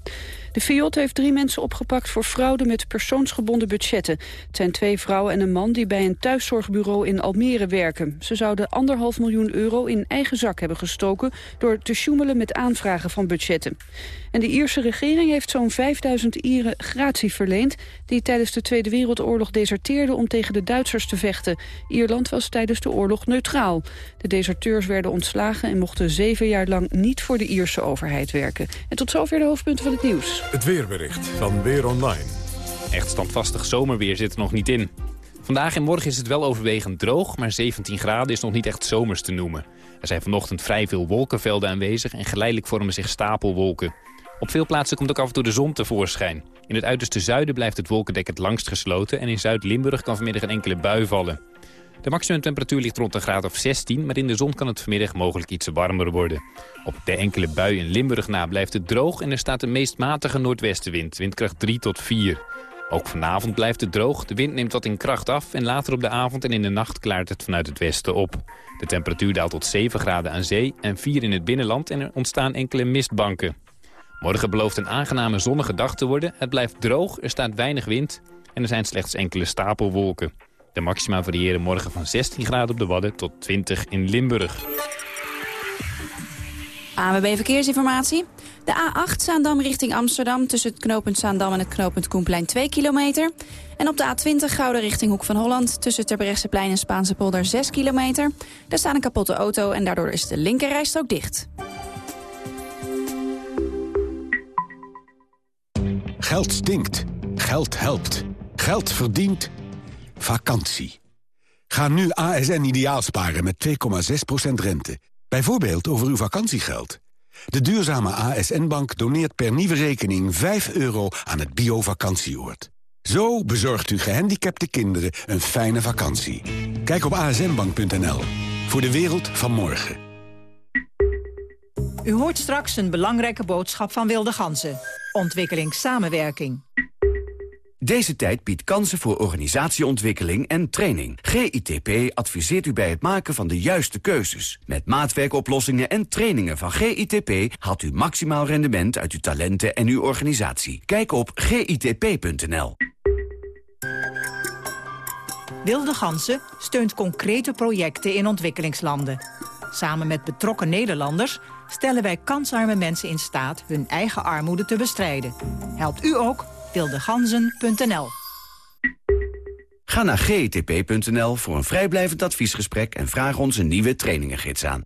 De FIOD heeft drie mensen opgepakt voor fraude met persoonsgebonden budgetten. Het zijn twee vrouwen en een man die bij een thuiszorgbureau in Almere werken. Ze zouden anderhalf miljoen euro in eigen zak hebben gestoken... door te sjoemelen met aanvragen van budgetten. En de Ierse regering heeft zo'n 5000 Ieren gratie verleend... die tijdens de Tweede Wereldoorlog deserteerden om tegen de Duitsers te vechten. Ierland was tijdens de oorlog neutraal. De deserteurs werden ontslagen en mochten zeven jaar lang niet voor de Ierse overheid werken. En tot zover de hoofdpunten van het nieuws. Het weerbericht van Weer Online. Echt standvastig zomerweer zit er nog niet in. Vandaag en morgen is het wel overwegend droog, maar 17 graden is nog niet echt zomers te noemen. Er zijn vanochtend vrij veel wolkenvelden aanwezig en geleidelijk vormen zich stapelwolken. Op veel plaatsen komt ook af en toe de zon tevoorschijn. In het uiterste zuiden blijft het wolkendek het langst gesloten... en in Zuid-Limburg kan vanmiddag een enkele bui vallen. De maximumtemperatuur ligt rond een graad of 16... maar in de zon kan het vanmiddag mogelijk iets warmer worden. Op de enkele bui in Limburg na blijft het droog... en er staat de meest matige noordwestenwind, windkracht 3 tot 4. Ook vanavond blijft het droog, de wind neemt wat in kracht af... en later op de avond en in de nacht klaart het vanuit het westen op. De temperatuur daalt tot 7 graden aan zee en 4 in het binnenland... en er ontstaan enkele mistbanken. Morgen belooft een aangename zonnige dag te worden. Het blijft droog, er staat weinig wind en er zijn slechts enkele stapelwolken. De maxima variëren morgen van 16 graden op de Wadden tot 20 in Limburg. ANWB Verkeersinformatie. De A8 Zaandam richting Amsterdam tussen het knooppunt Zaandam en het knooppunt Koenplein 2 kilometer. En op de A20 Gouden richting Hoek van Holland tussen Terbrechtseplein en Spaanse polder 6 kilometer. Daar staat een kapotte auto en daardoor is de linkerrijstrook dicht. Geld stinkt. Geld helpt. Geld verdient. Vakantie. Ga nu ASN ideaal sparen met 2,6% rente. Bijvoorbeeld over uw vakantiegeld. De duurzame ASN-bank doneert per nieuwe rekening 5 euro aan het bio-vakantieoord. Zo bezorgt u gehandicapte kinderen een fijne vakantie. Kijk op asnbank.nl. Voor de wereld van morgen. U hoort straks een belangrijke boodschap van Wilde Ganzen. Ontwikkelingssamenwerking. Deze tijd biedt kansen voor organisatieontwikkeling en training. GITP adviseert u bij het maken van de juiste keuzes. Met maatwerkoplossingen en trainingen van GITP... haalt u maximaal rendement uit uw talenten en uw organisatie. Kijk op gitp.nl. Wilde Gansen steunt concrete projecten in ontwikkelingslanden. Samen met betrokken Nederlanders stellen wij kansarme mensen in staat... hun eigen armoede te bestrijden. Helpt u ook? wildeganzen.nl Ga naar gtp.nl voor een vrijblijvend adviesgesprek... en vraag ons een nieuwe trainingengids aan.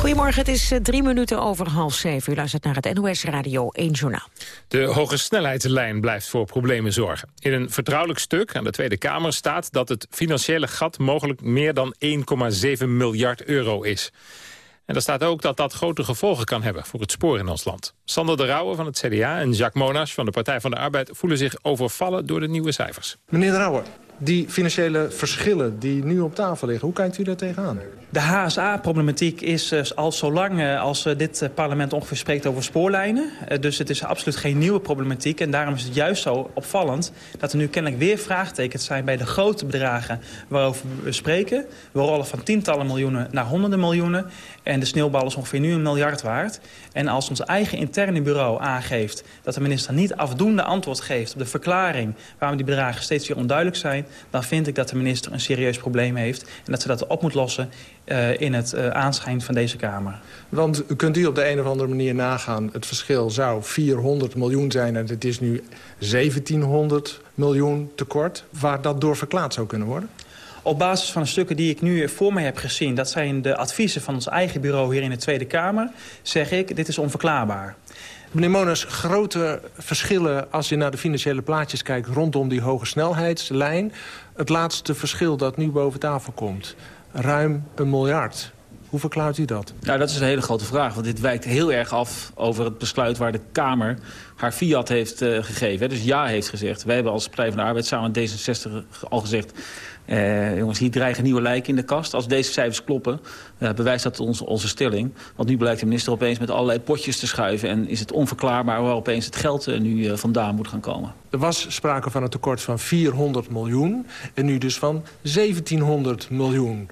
Goedemorgen, het is eh, drie minuten over half zeven. U luistert naar het NOS Radio 1 Journaal. De hoge snelheidslijn blijft voor problemen zorgen. In een vertrouwelijk stuk aan de Tweede Kamer staat dat het financiële gat mogelijk meer dan 1,7 miljard euro is. En er staat ook dat dat grote gevolgen kan hebben voor het spoor in ons land. Sander de Rauwe van het CDA en Jacques Monas van de Partij van de Arbeid... voelen zich overvallen door de nieuwe cijfers. Meneer de Rauwe, die financiële verschillen die nu op tafel liggen, hoe kijkt u daar tegenaan? De HSA-problematiek is uh, al zo lang uh, als uh, dit parlement ongeveer spreekt over spoorlijnen. dus het is absoluut geen nieuwe problematiek. En daarom is het juist zo opvallend dat er nu kennelijk weer vraagtekens zijn... bij de grote bedragen waarover we spreken. We rollen van tientallen miljoenen naar honderden miljoenen. En de sneeuwbal is ongeveer nu een miljard waard. En als ons eigen interne bureau aangeeft dat de minister niet afdoende antwoord geeft... op de verklaring waarom die bedragen steeds weer onduidelijk zijn... dan vind ik dat de minister een serieus probleem heeft... en dat ze dat op moet lossen uh, in het uh, aanschijn van deze Kamer. Want kunt u op de een of andere manier nagaan... het verschil zou 400 miljoen zijn en het is nu 1700 miljoen tekort... waar dat door verklaard zou kunnen worden? Op basis van de stukken die ik nu voor mij heb gezien... dat zijn de adviezen van ons eigen bureau hier in de Tweede Kamer... zeg ik, dit is onverklaarbaar. Meneer Monas, grote verschillen als je naar de financiële plaatjes kijkt... rondom die hoge snelheidslijn. Het laatste verschil dat nu boven tafel komt. Ruim een miljard. Hoe verklaart u dat? Nou, dat is een hele grote vraag. Want dit wijkt heel erg af over het besluit waar de Kamer haar fiat heeft uh, gegeven. Dus ja heeft gezegd. Wij hebben als Partij van de Arbeid samen met D66 al gezegd... Uh, jongens, hier dreigen nieuwe lijken in de kast. Als deze cijfers kloppen, uh, bewijst dat onze, onze stelling. Want nu blijkt de minister opeens met allerlei potjes te schuiven... en is het onverklaarbaar waar opeens het geld uh, nu vandaan moet gaan komen. Er was sprake van een tekort van 400 miljoen... en nu dus van 1700 miljoen.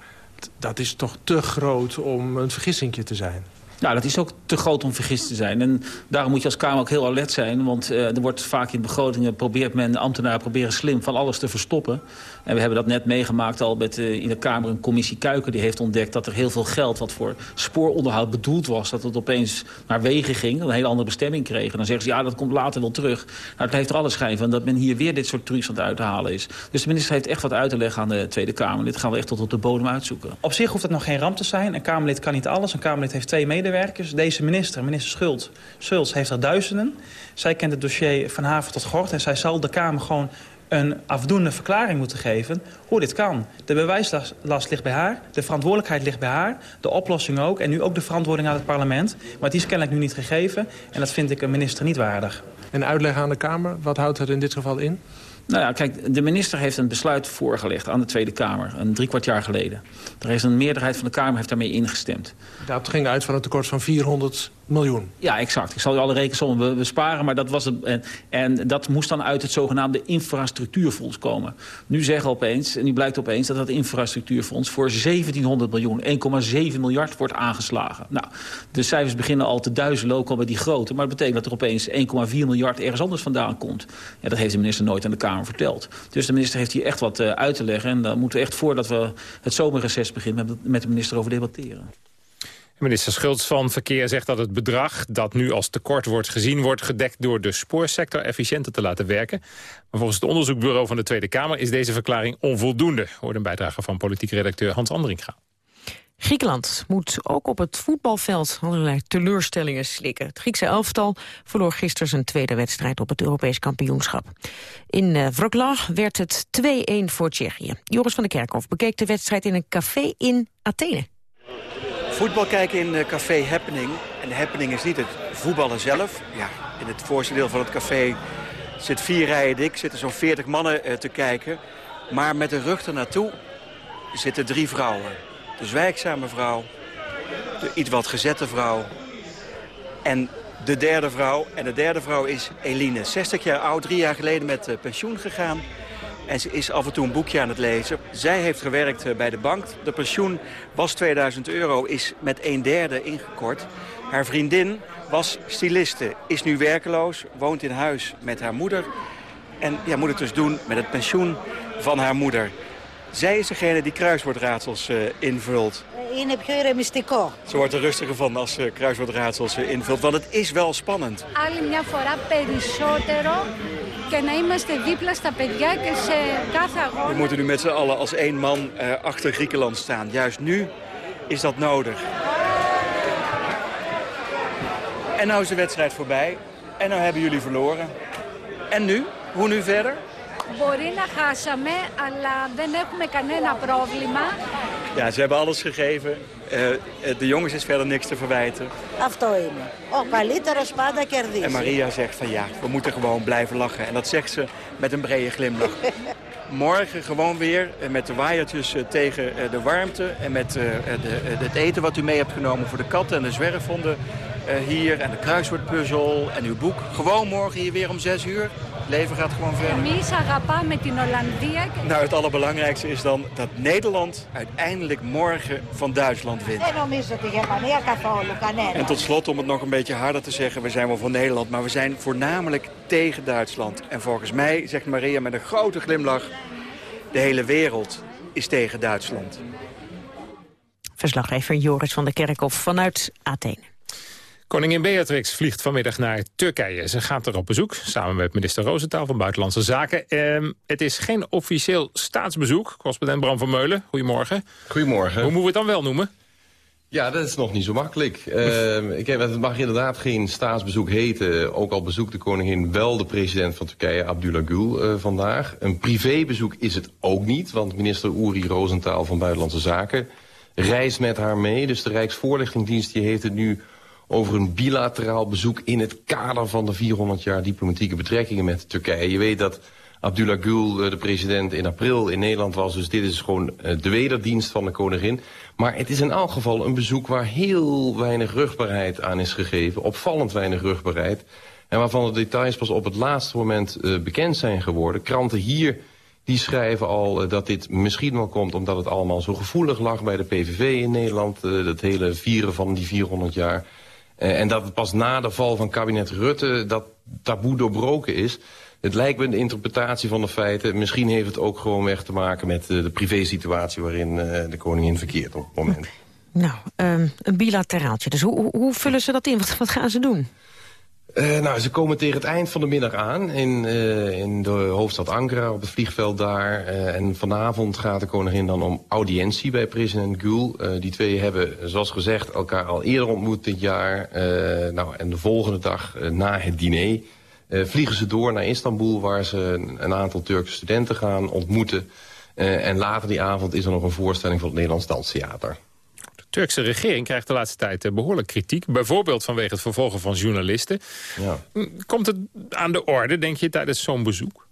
Dat is toch te groot om een vergissingje te zijn? Nou, dat is ook te groot om vergist te zijn. En daarom moet je als Kamer ook heel alert zijn. Want uh, er wordt vaak in begrotingen... probeert men, ambtenaren proberen slim van alles te verstoppen. En we hebben dat net meegemaakt al met uh, in de Kamer een commissie Kuiken. Die heeft ontdekt dat er heel veel geld wat voor spooronderhoud bedoeld was... dat het opeens naar wegen ging, een hele andere bestemming kreeg. En dan zeggen ze, ja, dat komt later wel terug. Nou, het heeft er alle schijn van dat men hier weer dit soort trucs aan het uithalen is. Dus de minister heeft echt wat uit te leggen aan de Tweede Kamer. Dit gaan we echt tot op de bodem uitzoeken. Op zich hoeft het nog geen ramp te zijn. Een Kamerlid kan niet alles. Een Kamerlid heeft twee medewerkers medewerkers. Deze minister, minister Schult, Schultz, heeft er duizenden. Zij kent het dossier van haven tot gort. En zij zal de Kamer gewoon een afdoende verklaring moeten geven hoe dit kan. De bewijslast ligt bij haar, de verantwoordelijkheid ligt bij haar... de oplossing ook en nu ook de verantwoording aan het parlement. Maar die is kennelijk nu niet gegeven en dat vind ik een minister niet waardig. En uitleg aan de Kamer, wat houdt het in dit geval in? Nou ja, kijk, de minister heeft een besluit voorgelegd aan de Tweede Kamer. Een drie kwart jaar geleden. Er is een meerderheid van de Kamer heeft daarmee ingestemd. Dat ging uit van een tekort van 400 miljoen. Ja, exact. Ik zal u alle rekensommen besparen, maar dat was het. En, en, dat moest dan uit het zogenaamde infrastructuurfonds komen. Nu zeggen opeens, en nu blijkt opeens dat dat infrastructuurfonds voor 1700 miljoen, 1,7 miljard wordt aangeslagen. Nou, de cijfers beginnen al te duizelen, ook al bij die grote. Maar dat betekent dat er opeens 1,4 miljard ergens anders vandaan komt. Ja, dat heeft de minister nooit aan de Kamer verteld. Dus de minister heeft hier echt wat uh, uit te leggen. En dan moeten we echt voordat we het zomerreces beginnen met, de minister over debatteren. Minister Schultz van Verkeer zegt dat het bedrag dat nu als tekort wordt gezien... wordt gedekt door de spoorsector efficiënter te laten werken. Maar volgens het onderzoekbureau van de Tweede Kamer is deze verklaring onvoldoende. Hoort een bijdrage van politiek redacteur Hans Andringa. Griekenland moet ook op het voetbalveld allerlei teleurstellingen slikken. Het Griekse elftal verloor gisteren zijn tweede wedstrijd op het Europees kampioenschap. In uh, Wroclaw werd het 2-1 voor Tsjechië. Joris van der Kerkhof bekeek de wedstrijd in een café in Athene. Voetbal kijken in Café Happening. En happening is niet het voetballen zelf. Ja, in het voorste deel van het café zit vier rijen dik. Zitten zo'n 40 mannen uh, te kijken. Maar met de rug ernaartoe zitten drie vrouwen. De zwijgzame vrouw, de iets wat gezette vrouw en de derde vrouw. En de derde vrouw is Eline, 60 jaar oud, drie jaar geleden met uh, pensioen gegaan. En ze is af en toe een boekje aan het lezen. Zij heeft gewerkt uh, bij de bank. De pensioen was 2000 euro, is met een derde ingekort. Haar vriendin was styliste, is nu werkeloos, woont in huis met haar moeder. En ja, moet het dus doen met het pensioen van haar moeder. Zij is degene die kruiswoordraadsels uh, invult. Είναι πιο ηρεμιστικό. Ze wordt er rustiger van als ze kruiswoordraadsels uh, invult, want het is wel spannend. Άλλη μια φορά περισσότερο και να είμαστε δίπλα στα παιδιά και σε κάθε αγώνα. We moeten nu met z'n allen als één man uh, achter Griekenland staan. Juist nu is dat nodig. En nou is de wedstrijd voorbij. En nou hebben jullie verloren. En nu? Hoe nu verder? Μπορεί να χάσαμε, αλλά δεν έχουμε κανένα πρόβλημα. Ja, ze hebben alles gegeven. Uh, de jongens is verder niks te verwijten. Αυτό είναι. Ο καλύτερος πάντα κερδίζει. En Maria zegt van ja, we moeten gewoon blijven lachen. En dat zegt ze met een brede glimlach. Morgen gewoon weer met de waaiertjes tegen de warmte... en met de, het eten wat u mee hebt genomen voor de katten en de zwerfhonden hier... en de kruiswoordpuzzel en uw boek. Gewoon morgen hier weer om 6 uur leven gaat gewoon verder. met die Hollandia. Nou, het allerbelangrijkste is dan dat Nederland uiteindelijk morgen van Duitsland wint. En tot slot, om het nog een beetje harder te zeggen, we zijn wel voor Nederland, maar we zijn voornamelijk tegen Duitsland. En volgens mij, zegt Maria met een grote glimlach, de hele wereld is tegen Duitsland. Verslaggever Joris van der Kerkhof vanuit Athene. Koningin Beatrix vliegt vanmiddag naar Turkije. Ze gaat er op bezoek, samen met minister Roosentaal van Buitenlandse Zaken. Ehm, het is geen officieel staatsbezoek. Correspondent Bram van Meulen, goedemorgen. Goedemorgen. Hoe moeten we het dan wel noemen? Ja, dat is nog niet zo makkelijk. Uh, ik heb, het mag inderdaad geen staatsbezoek heten. Ook al bezoekt de koningin wel de president van Turkije, Abdullah Gül, uh, vandaag. Een privébezoek is het ook niet, want minister Uri Rosenthal van Buitenlandse Zaken reist met haar mee. Dus de Rijksvoorlichtingsdienst die heeft het nu over een bilateraal bezoek... in het kader van de 400 jaar diplomatieke betrekkingen met Turkije. Je weet dat Abdullah Gül, eh, de president, in april in Nederland was. Dus dit is gewoon de wederdienst van de koningin. Maar het is in elk geval een bezoek waar heel weinig rugbaarheid aan is gegeven. Opvallend weinig rugbaarheid. En waarvan de details pas op het laatste moment uh, bekend zijn geworden. Kranten hier die schrijven al dat dit misschien wel komt... omdat het allemaal zo gevoelig lag bij de PVV in Nederland. Het hele vieren van die 400 jaar. En dat het pas na de val van kabinet Rutte dat taboe doorbroken is... Het lijkt me een interpretatie van de feiten. Misschien heeft het ook gewoon weg te maken met uh, de privésituatie... waarin uh, de koningin verkeert op het moment. Nou, um, een bilateraaltje. Dus hoe, hoe, vullen ze dat in? Wat gaan ze doen? Uh, nou, ze komen tegen het eind van de middag aan in, uh, in de hoofdstad Ankara, op het vliegveld daar. Uh, en vanavond gaat de koningin dan om audiëntie bij president Gül. die twee hebben, zoals gezegd, elkaar al eerder ontmoet dit jaar. nou, en de volgende dag, na het diner, vliegen ze door naar Istanbul... waar ze een aantal Turkse studenten gaan ontmoeten. En later die avond is er nog een voorstelling van het Nederlands Danstheater. Turkse regering krijgt de laatste tijd eh, behoorlijk kritiek. Bijvoorbeeld vanwege het vervolgen van journalisten. Ja. Komt het aan de orde, denk je, tijdens zo'n bezoek?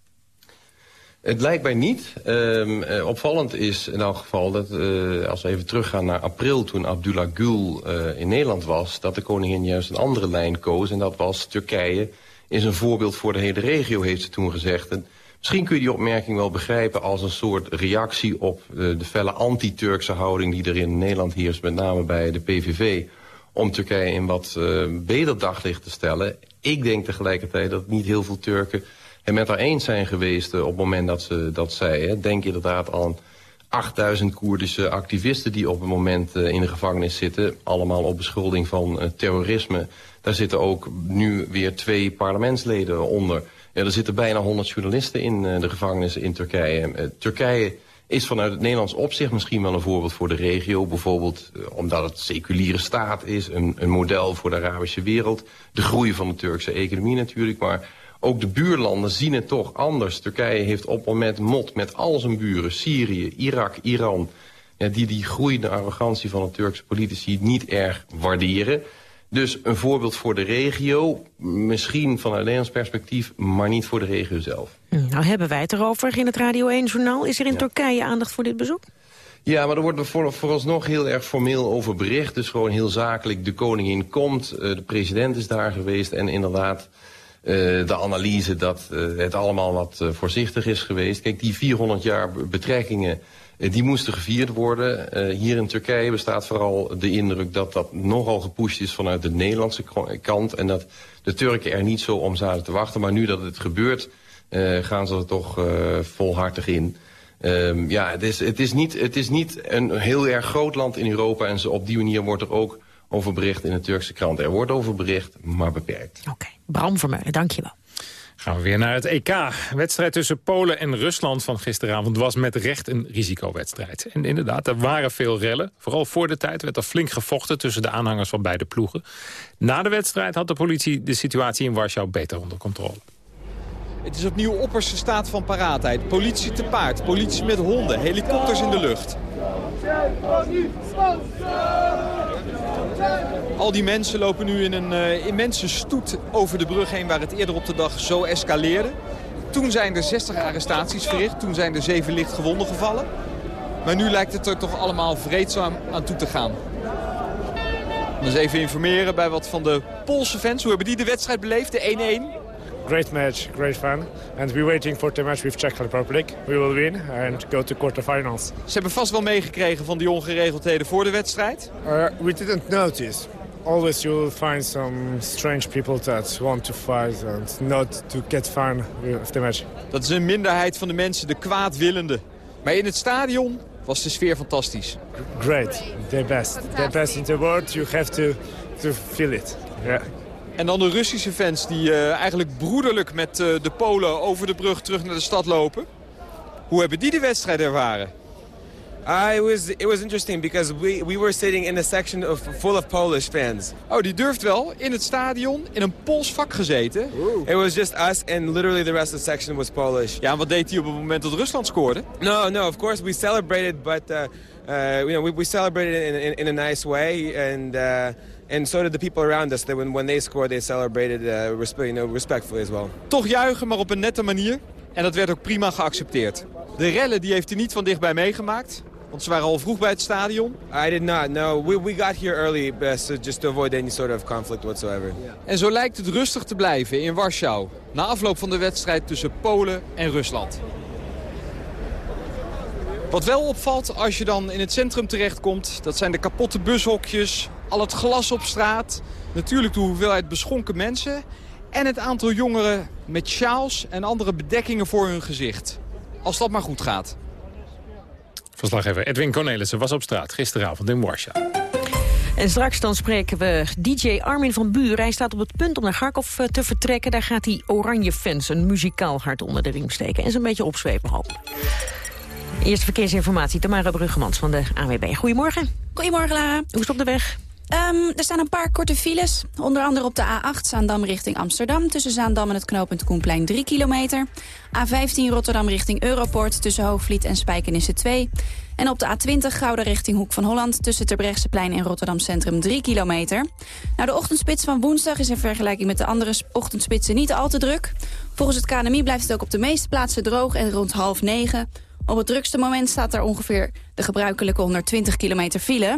Het lijkt mij niet. Um, uh, opvallend is in elk geval dat, uh, als we even teruggaan naar april... toen Abdullah Gül uh, in Nederland was... dat de koningin juist een andere lijn koos. En dat was Turkije is een voorbeeld voor de hele regio, heeft ze toen gezegd. En misschien kun je die opmerking wel begrijpen als een soort reactie op de, de felle anti-Turkse houding die er in Nederland heerst, met name bij de PVV, om Turkije in wat uh, beter daglicht te stellen. Ik denk tegelijkertijd dat niet heel veel Turken het met haar eens zijn geweest uh, op het moment dat ze dat zei. Denk inderdaad aan 8000 Koerdische activisten die op het moment in de gevangenis zitten. Allemaal op beschuldiging van terrorisme. Daar zitten ook nu weer twee parlementsleden onder. Er zitten bijna 100 journalisten in uh, de gevangenis in Turkije. Turkije is vanuit het Nederlands opzicht misschien wel een voorbeeld voor de regio. Bijvoorbeeld omdat het seculiere staat is, een, een model voor de Arabische wereld. De groei van de Turkse economie natuurlijk, maar ook de buurlanden zien het toch anders. Turkije heeft op moment mot met al zijn buren, Syrië, Irak, Iran... Ja, die die groeiende arrogantie van de Turkse politici niet erg waarderen. Dus een voorbeeld voor de regio, misschien vanuit Nederlands perspectief... maar niet voor de regio zelf. Nou hebben wij het erover in het Radio 1-journaal. Is er in ja. Turkije aandacht voor dit bezoek? Ja, maar er wordt voor, vooralsnog heel erg formeel over bericht. Dus gewoon heel zakelijk, de koningin komt, uh, de president is daar geweest... en inderdaad uh, de analyse dat uh, het allemaal wat uh, voorzichtig is geweest. Kijk, die 400 jaar betrekkingen, die moesten gevierd worden. hier in Turkije bestaat vooral de indruk dat dat nogal gepusht is vanuit de Nederlandse kant. En dat de Turken er niet zo om zaten te wachten. Maar nu dat het gebeurt, gaan ze er toch volhartig in. Um, ja, het is, het, is niet, het is niet een heel erg groot land in Europa. En op die manier wordt er ook over bericht in de Turkse krant. Er wordt over bericht, maar beperkt. Oké, okay. Bram Vermeulen, dankjewel. Gaan we weer naar het EK. wedstrijd tussen Polen en Rusland van gisteravond was met recht een risicowedstrijd. En inderdaad, er waren veel rellen. Vooral voor de tijd werd er flink gevochten tussen de aanhangers van beide ploegen. Na de wedstrijd had de politie de situatie in Warschau beter onder controle. Het is opnieuw opperste staat van paraatheid. Politie te paard, politie met honden, helikopters in de lucht. Al die mensen lopen nu in een uh, immense stoet over de brug heen... waar het eerder op de dag zo escaleerde. Toen zijn er 60 arrestaties verricht. Toen zijn er 7 licht gewonden gevallen. Maar nu lijkt het er toch allemaal vreedzaam aan toe te gaan. Dus even informeren bij wat van de Poolse fans. Hoe hebben die de wedstrijd beleefd, de 1-1? Great match, great fun. And we're waiting for the match with Czech Republic. We will win and go to quarterfinals. Ze hebben vast wel meegekregen van die ongeregeldheden voor de wedstrijd? Uh, we didn't notice. Always you will find some strange people that want to fight and not to get fun with the match. Dat is een minderheid van de mensen, de kwaadwillenden. Maar in het stadion was de sfeer fantastisch. Great, the best. The best in the world. You have to, to feel it. Yeah. En dan de Russische fans die uh, eigenlijk broederlijk met uh, de Polen over de brug terug naar de stad lopen. Hoe hebben die de wedstrijd ervaren? Uh, it was it was interesting because we we were sitting in a section of full of Polish fans. Oh, die durft wel in het stadion in een Pools vak gezeten. It was just us and literally the rest of the section was Polish. Ja, wat deed hij op het moment dat Rusland scoorde? No, no, of course we celebrated, but uh, uh, you know we, we celebrated in, in, in a nice way and. Uh, and so did the people around us. They, when, when they scored, they celebrated uh, you know, respectfully as well. Toch juichen, maar op een nette manier. En dat werd ook prima geaccepteerd. De rellen die heeft hij niet van dichtbij meegemaakt. Want ze waren al vroeg bij het stadion. I did not, no. We, we got here early so just to avoid any sort of conflict whatsoever. En zo lijkt het rustig te blijven in Warschau. Na afloop van de wedstrijd tussen Polen en Rusland. Wat wel opvalt als je dan in het centrum terechtkomt... dat zijn de kapotte bushokjes, al het glas op straat... natuurlijk de hoeveelheid beschonken mensen... en het aantal jongeren met sjaals en andere bedekkingen voor hun gezicht. Als dat maar goed gaat. Verslaggever Edwin Cornelissen was op straat gisteravond in Warschau. En straks dan spreken we DJ Armin van Buren. Hij staat op het punt om naar Garkov te vertrekken. Daar gaat hij Oranje Fans een muzikaal hart onder de riem steken. En ze een beetje opzwepen hopelijk. Eerste verkeersinformatie, Tamara Bruggemans van de AWB. Goedemorgen. Goedemorgen, Lara. Hoe is het op de weg? Um, er staan een paar korte files. Onder andere op de A8 Zaandam richting Amsterdam... tussen Zaandam en het knooppunt Koenplein 3 kilometer. A15 Rotterdam richting Europort tussen Hoogvliet en Spijkenisse 2. En op de A20 Gouden richting Hoek van Holland... tussen Terbrechtseplein en Rotterdam Centrum 3 kilometer. Nou, de ochtendspits van woensdag is in vergelijking met de andere ochtendspitsen niet al te druk. Volgens het KNMI blijft het ook op de meeste plaatsen droog en rond half negen... Op het drukste moment staat er ongeveer de gebruikelijke 120 kilometer file.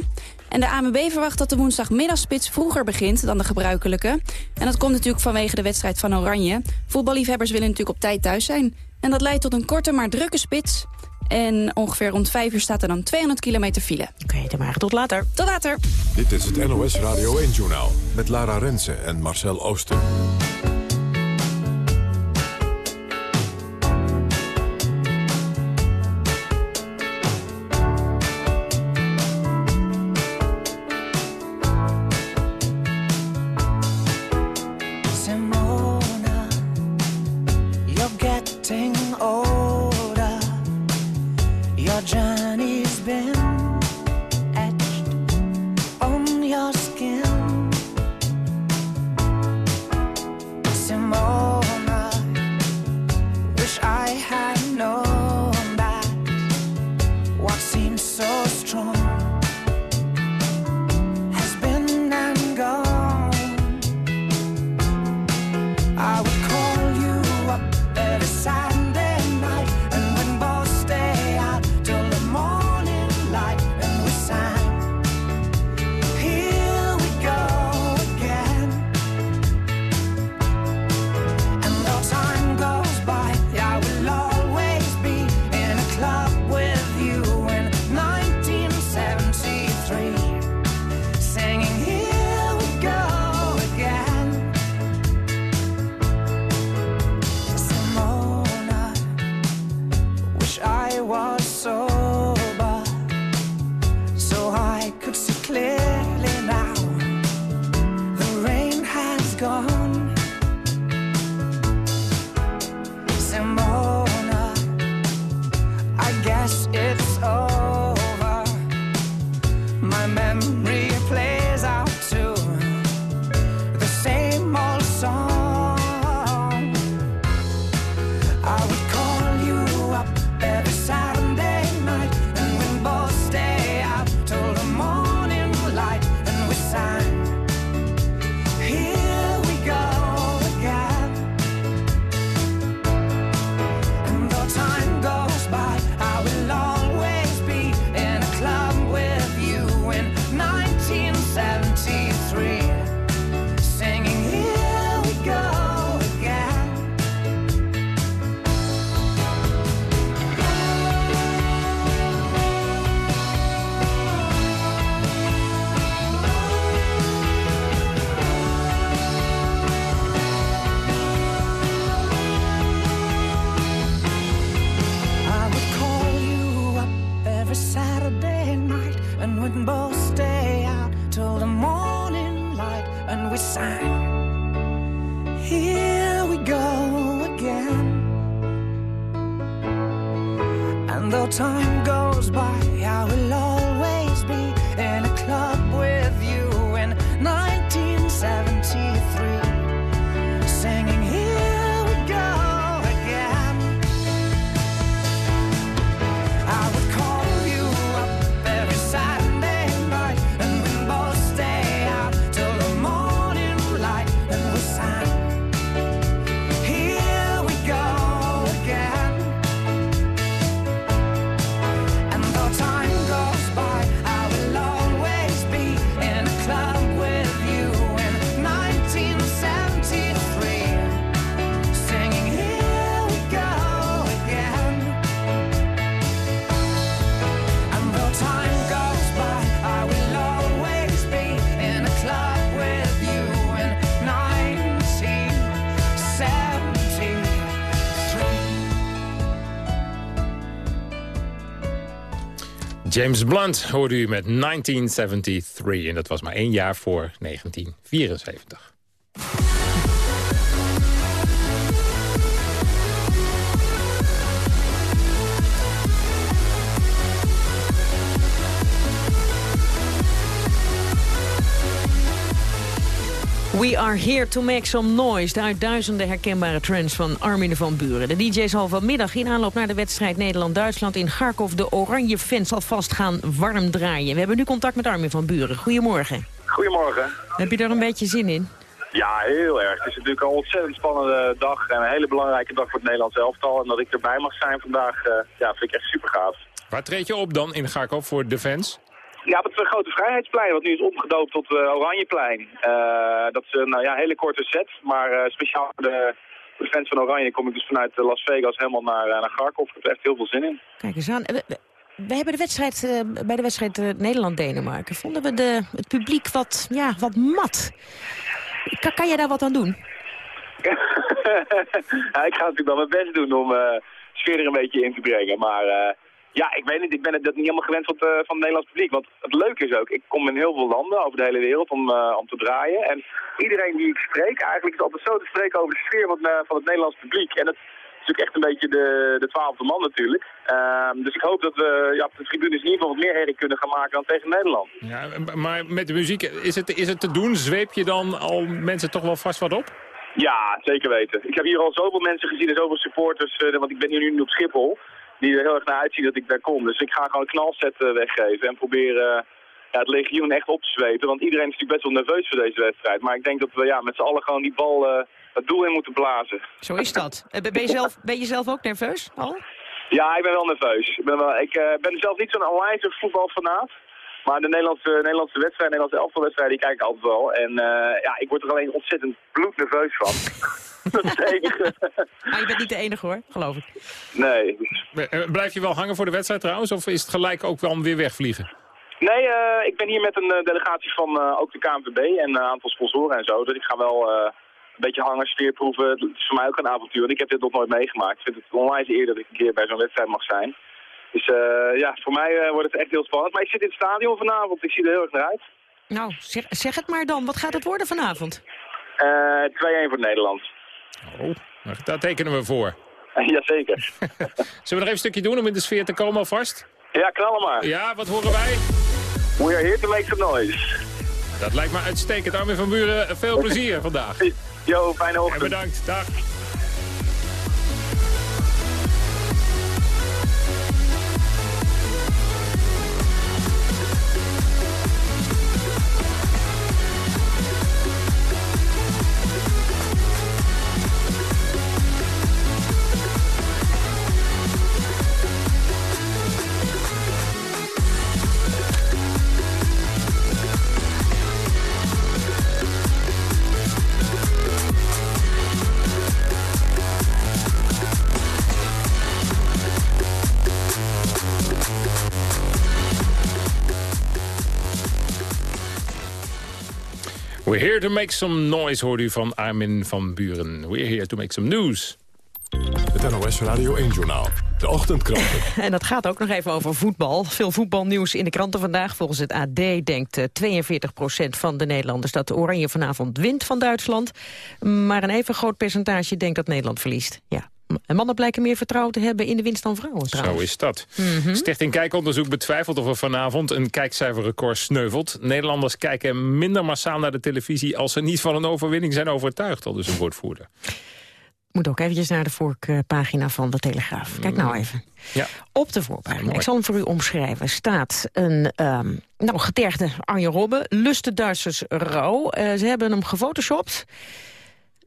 En de AMB verwacht dat de woensdagmiddagspits vroeger begint dan de gebruikelijke. En dat komt natuurlijk vanwege de wedstrijd van Oranje. Voetballiefhebbers willen natuurlijk op tijd thuis zijn. En dat leidt tot een korte maar drukke spits. En ongeveer rond 5 uur staat er dan 200 kilometer file. Oké, okay, dan maar tot later. Tot later. Dit is het NOS Radio 1-journaal met Lara Rensen en Marcel Ooster. Goes James Blunt hoorde u met 1973. En dat was maar één jaar voor 1974. We are here to make some noise. De uit duizenden herkenbare trends van Armin van Buren. De DJ zal vanmiddag in aanloop naar de wedstrijd Nederland-Duitsland in Garkov de oranje fans alvast gaan warm draaien. We hebben nu contact met Armin van Buren. Goedemorgen. Goedemorgen. Heb je er een beetje zin in? Ja, heel erg. Het is natuurlijk een ontzettend spannende dag en een hele belangrijke dag voor het Nederlands elftal. En dat ik erbij mag zijn vandaag, uh, ja, vind ik echt super gaaf. Waar treed je op dan in Garkov voor de fans? Ja, op het grote vrijheidsplein, wat nu is omgedoopt tot uh, Oranjeplein. Uh, dat is een nou ja, hele korte set, maar uh, speciaal voor de, fans van Oranje kom ik dus vanuit Las Vegas helemaal naar, naar Garkov. Ik heb er echt heel veel zin in. Kijk eens aan. We, we hebben de wedstrijd, bij de wedstrijd Nederland-Denemarken, vonden we de, het publiek wat, ja, wat mat. Kan, kan je daar wat aan doen? ja, ik ga natuurlijk wel mijn best doen om sfeer er een beetje in te brengen, maar... Ja, ik weet niet. Ik ben het niet helemaal gewend van het, van het Nederlands publiek. Want het leuke is ook, ik kom in heel veel landen over de hele wereld om, uh, om te draaien. En iedereen die ik spreek, eigenlijk is altijd zo te spreken over de sfeer van, uh, van het Nederlands publiek. En het is natuurlijk echt een beetje de, de twaalfde man natuurlijk. Uh, dus ik hoop dat we ja, op de tribunes in ieder geval wat meer herrie kunnen gaan maken dan tegen Nederland. Ja, maar met de muziek, is het, is het te doen? Zweep je dan al mensen toch wel vast wat op? Ja, zeker weten. Ik heb hier al zoveel mensen gezien en zoveel supporters, want ik ben hier nu op Schiphol die er heel erg naar uitzien dat ik daar kom. Dus ik ga gewoon een knalset weggeven en proberen ja, het legioen echt op te zwepen. Want iedereen is natuurlijk best wel nerveus voor deze wedstrijd. Maar ik denk dat we ja, met z'n allen gewoon die bal uh, het doel in moeten blazen. Zo is dat. Ben je zelf, ben je zelf ook nerveus al? Ja, ik ben wel nerveus. Ik ben, wel, ik, uh, ben zelf niet zo'n onwijs voetbalfanaat. Maar de Nederlandse, Nederlandse wedstrijd, Nederlandse elftalwedstrijd, die kijk ik altijd wel. En uh, ja, ik word er alleen ontzettend bloednerveus van. dat is het enige. Maar je bent niet de enige hoor, geloof ik. Nee. Blijf je wel hangen voor de wedstrijd trouwens? Of is het gelijk ook wel weer wegvliegen? Nee, uh, ik ben hier met een uh, delegatie van uh, ook de KNVB en een aantal sponsoren en zo. Dus ik ga wel een beetje hangen, sfeerproeven. Het is voor mij ook een avontuur, want ik heb dit nog nooit meegemaakt. Ik vind het onwijs eer dat ik een keer bij zo'n wedstrijd mag zijn. Dus ja, voor mij wordt het echt heel spannend. Maar ik zit in het stadion vanavond, ik zie er heel erg naar uit. Nou, zeg, zeg het maar dan. Wat gaat het worden vanavond? 2-1 voor Nederland. Oh, daar tekenen we voor. Jazeker. Zullen we nog even een stukje doen om in de sfeer te komen alvast? Ja, knallen maar. Ja, wat horen wij? We are here to make some noise. Dat lijkt me uitstekend. Armin van Buren, veel plezier vandaag. Jo, fijne ochtend. En bedankt. Dag. We're here to make some noise, hoorde u van Armin van Buren. We're here to make some news. Het NOS Radio 1-journaal. De ochtendkranten. En dat gaat ook nog even over voetbal. Veel voetbalnieuws in de kranten vandaag. Volgens het AD denkt 42% van de Nederlanders... dat de Oranje vanavond wint van Duitsland. Maar een even groot percentage denkt dat Nederland verliest. Ja, en mannen blijken meer vertrouwen te hebben in de winst dan vrouwen. Trouwens. Zo is dat. Mm Stichting Kijkonderzoek betwijfelt of er vanavond een kijkcijferrecord sneuvelt. Nederlanders kijken minder massaal naar de televisie... als ze niet van een overwinning zijn overtuigd, al dus een woordvoerder. Moet ook eventjes naar de voorpagina van de Telegraaf. Kijk nou even. Ja. Op de voorpagina, ik zal hem voor u omschrijven, staat een um, nou, getergde Arjen Robben. Lust de Duitsers rouw. Uh, ze hebben hem gefotoshopt.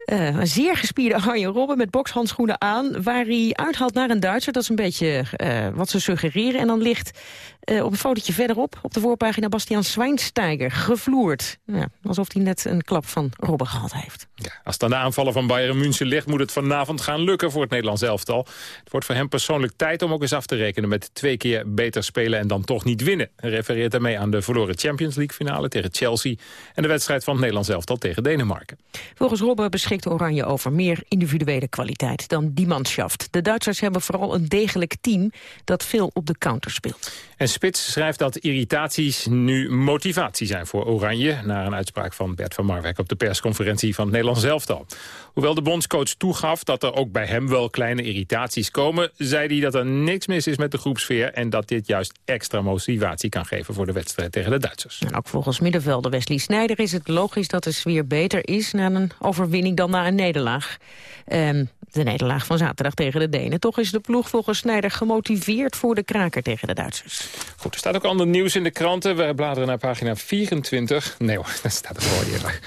Uh, een zeer gespierde Arjen Robben met bokshandschoenen aan... waar hij uithaalt naar een Duitser. Dat is een beetje uh, wat ze suggereren. En dan ligt uh, op een fotootje verderop op de voorpagina... Bastiaan Schweinsteiger, gevloerd. Ja, alsof hij net een klap van Robben gehad heeft. Ja, als het aan de aanvallen van Bayern München ligt... moet het vanavond gaan lukken voor het Nederlands elftal. Het wordt voor hem persoonlijk tijd om ook eens af te rekenen... met twee keer beter spelen en dan toch niet winnen. Hij refereert daarmee aan de verloren Champions League finale tegen Chelsea... en de wedstrijd van het Nederlands elftal tegen Denemarken. Volgens Robben beschikt Oranje over meer individuele kwaliteit dan die manschaft. De Duitsers hebben vooral een degelijk team dat veel op de counter speelt. En Spits schrijft dat irritaties nu motivatie zijn voor Oranje... na een uitspraak van Bert van Marwijk op de persconferentie van het Nederlands elftal. Hoewel de bondscoach toegaf dat er ook bij hem wel kleine irritaties komen... zei hij dat er niks mis is met de groepsfeer... en dat dit juist extra motivatie kan geven voor de wedstrijd tegen de Duitsers. En ook volgens middenvelder Wesley Sneijder is het logisch dat de sfeer beter is... na een overwinning dan na een nederlaag. Um, de nederlaag van zaterdag tegen de Denen. Toch is de ploeg volgens Snijder gemotiveerd voor de kraker tegen de Duitsers. Goed, er staat ook ander nieuws in de kranten. We bladeren naar pagina 24. Nee hoor, dat staat er gewoon eerder.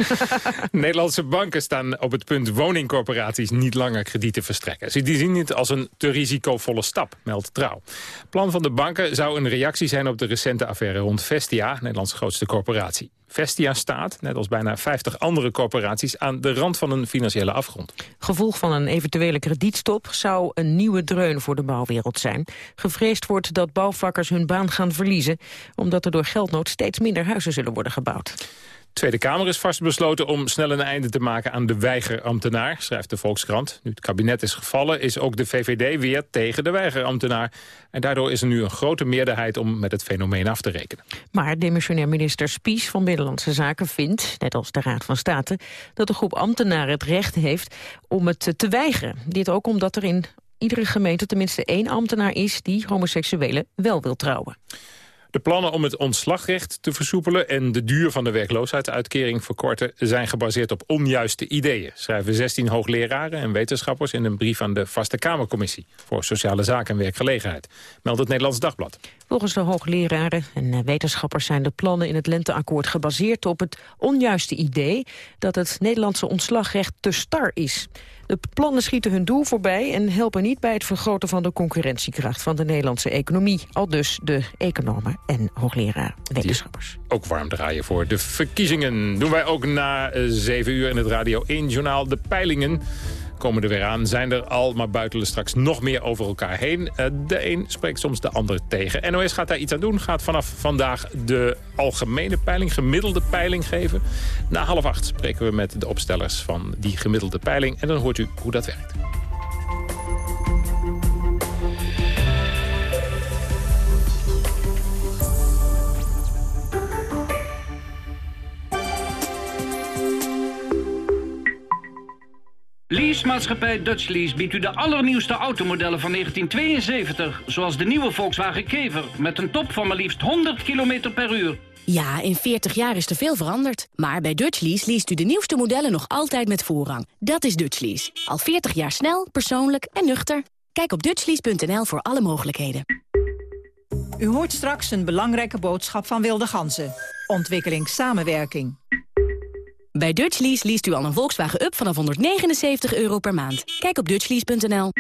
Nederlandse banken staan op het punt woningcorporaties niet langer kredieten verstrekken. Ze zien het als een te risicovolle stap, meldt Trouw. plan van de banken zou een reactie zijn op de recente affaire rond Vestia, Nederlands grootste corporatie. Vestia staat, net als bijna 50 andere corporaties... aan de rand van een financiële afgrond. Gevolg van een eventuele kredietstop zou een nieuwe dreun voor de bouwwereld zijn. Gevreesd wordt dat bouwvakkers hun baan gaan verliezen... omdat er door geldnood steeds minder huizen zullen worden gebouwd. Tweede Kamer is vastbesloten om snel een einde te maken aan de weigerambtenaar, schrijft de Volkskrant. Nu het kabinet is gevallen, is ook de VVD weer tegen de weigerambtenaar. En daardoor is er nu een grote meerderheid om met het fenomeen af te rekenen. Maar demissionair minister Spies van Binnenlandse Zaken vindt, net als de Raad van State, dat de groep ambtenaren het recht heeft om het te weigeren. Dit ook omdat er in iedere gemeente tenminste één ambtenaar is die homoseksuelen wel wil trouwen. De plannen om het ontslagrecht te versoepelen en de duur van de werkloosheidsuitkering verkorten zijn gebaseerd op onjuiste ideeën, schrijven 16 hoogleraren en wetenschappers in een brief aan de Vaste Kamercommissie voor Sociale Zaken en Werkgelegenheid, meldt het Nederlands Dagblad. Volgens de hoogleraren en wetenschappers zijn de plannen in het lenteakkoord gebaseerd op het onjuiste idee dat het Nederlandse ontslagrecht te star is. De plannen schieten hun doel voorbij en helpen niet bij het vergroten van de concurrentiekracht van de Nederlandse economie. Al dus de economen en hoogleraar wetenschappers. Ook warm draaien voor de verkiezingen. Doen wij ook na eh, 7 uur in het Radio 1 Journaal de peilingen komen er weer aan. Zijn er al, maar buitelen straks nog meer over elkaar heen. Eh, de een spreekt soms de ander tegen. NOS gaat daar iets aan doen. Gaat vanaf vandaag de algemene peiling, gemiddelde peiling geven. Na half acht spreken we met de opstellers van die gemiddelde peiling. En dan hoort u hoe dat werkt. Leasemaatschappij Dutch Lease biedt u de allernieuwste automodellen van 1972... zoals de nieuwe Volkswagen Kever met een top van maar liefst 100 km per uur. Ja, in 40 jaar is er veel veranderd. Maar bij Dutch Lease leest u de nieuwste modellen nog altijd met voorrang. Dat is Dutch Lease. Al 40 jaar snel, persoonlijk en nuchter. Kijk op dutchlease.nl voor alle mogelijkheden. U hoort straks een belangrijke boodschap van Wilde Ganzen. Ontwikkelingssamenwerking. Bij Dutchlease leest u al een Volkswagen Up vanaf 179 euro per maand. Kijk op dutchlease.nl.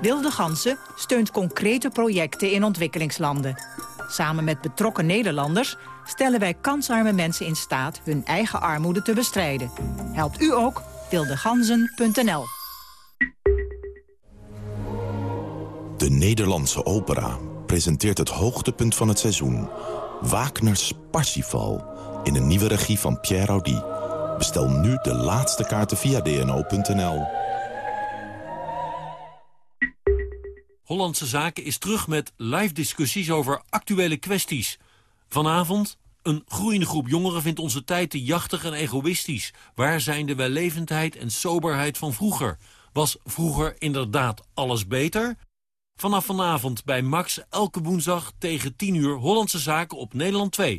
Wilde Gansen steunt concrete projecten in ontwikkelingslanden. Samen met betrokken Nederlanders stellen wij kansarme mensen in staat hun eigen armoede te bestrijden. Helpt u ook? wildeganzen.nl De Nederlandse opera presenteert het hoogtepunt van het seizoen. Wagner's Parsifal in een nieuwe regie van Pierre Audi. Bestel nu de laatste kaarten via dno.nl. Hollandse Zaken is terug met live discussies over actuele kwesties. Vanavond, een groeiende groep jongeren vindt onze tijd te jachtig en egoïstisch. Waar zijn de wellevendheid en soberheid van vroeger? Was vroeger inderdaad alles beter? Vanaf vanavond bij Max elke woensdag tegen 10 uur Hollandse Zaken op Nederland 2.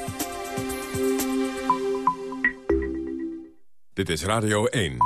Dit is Radio 1.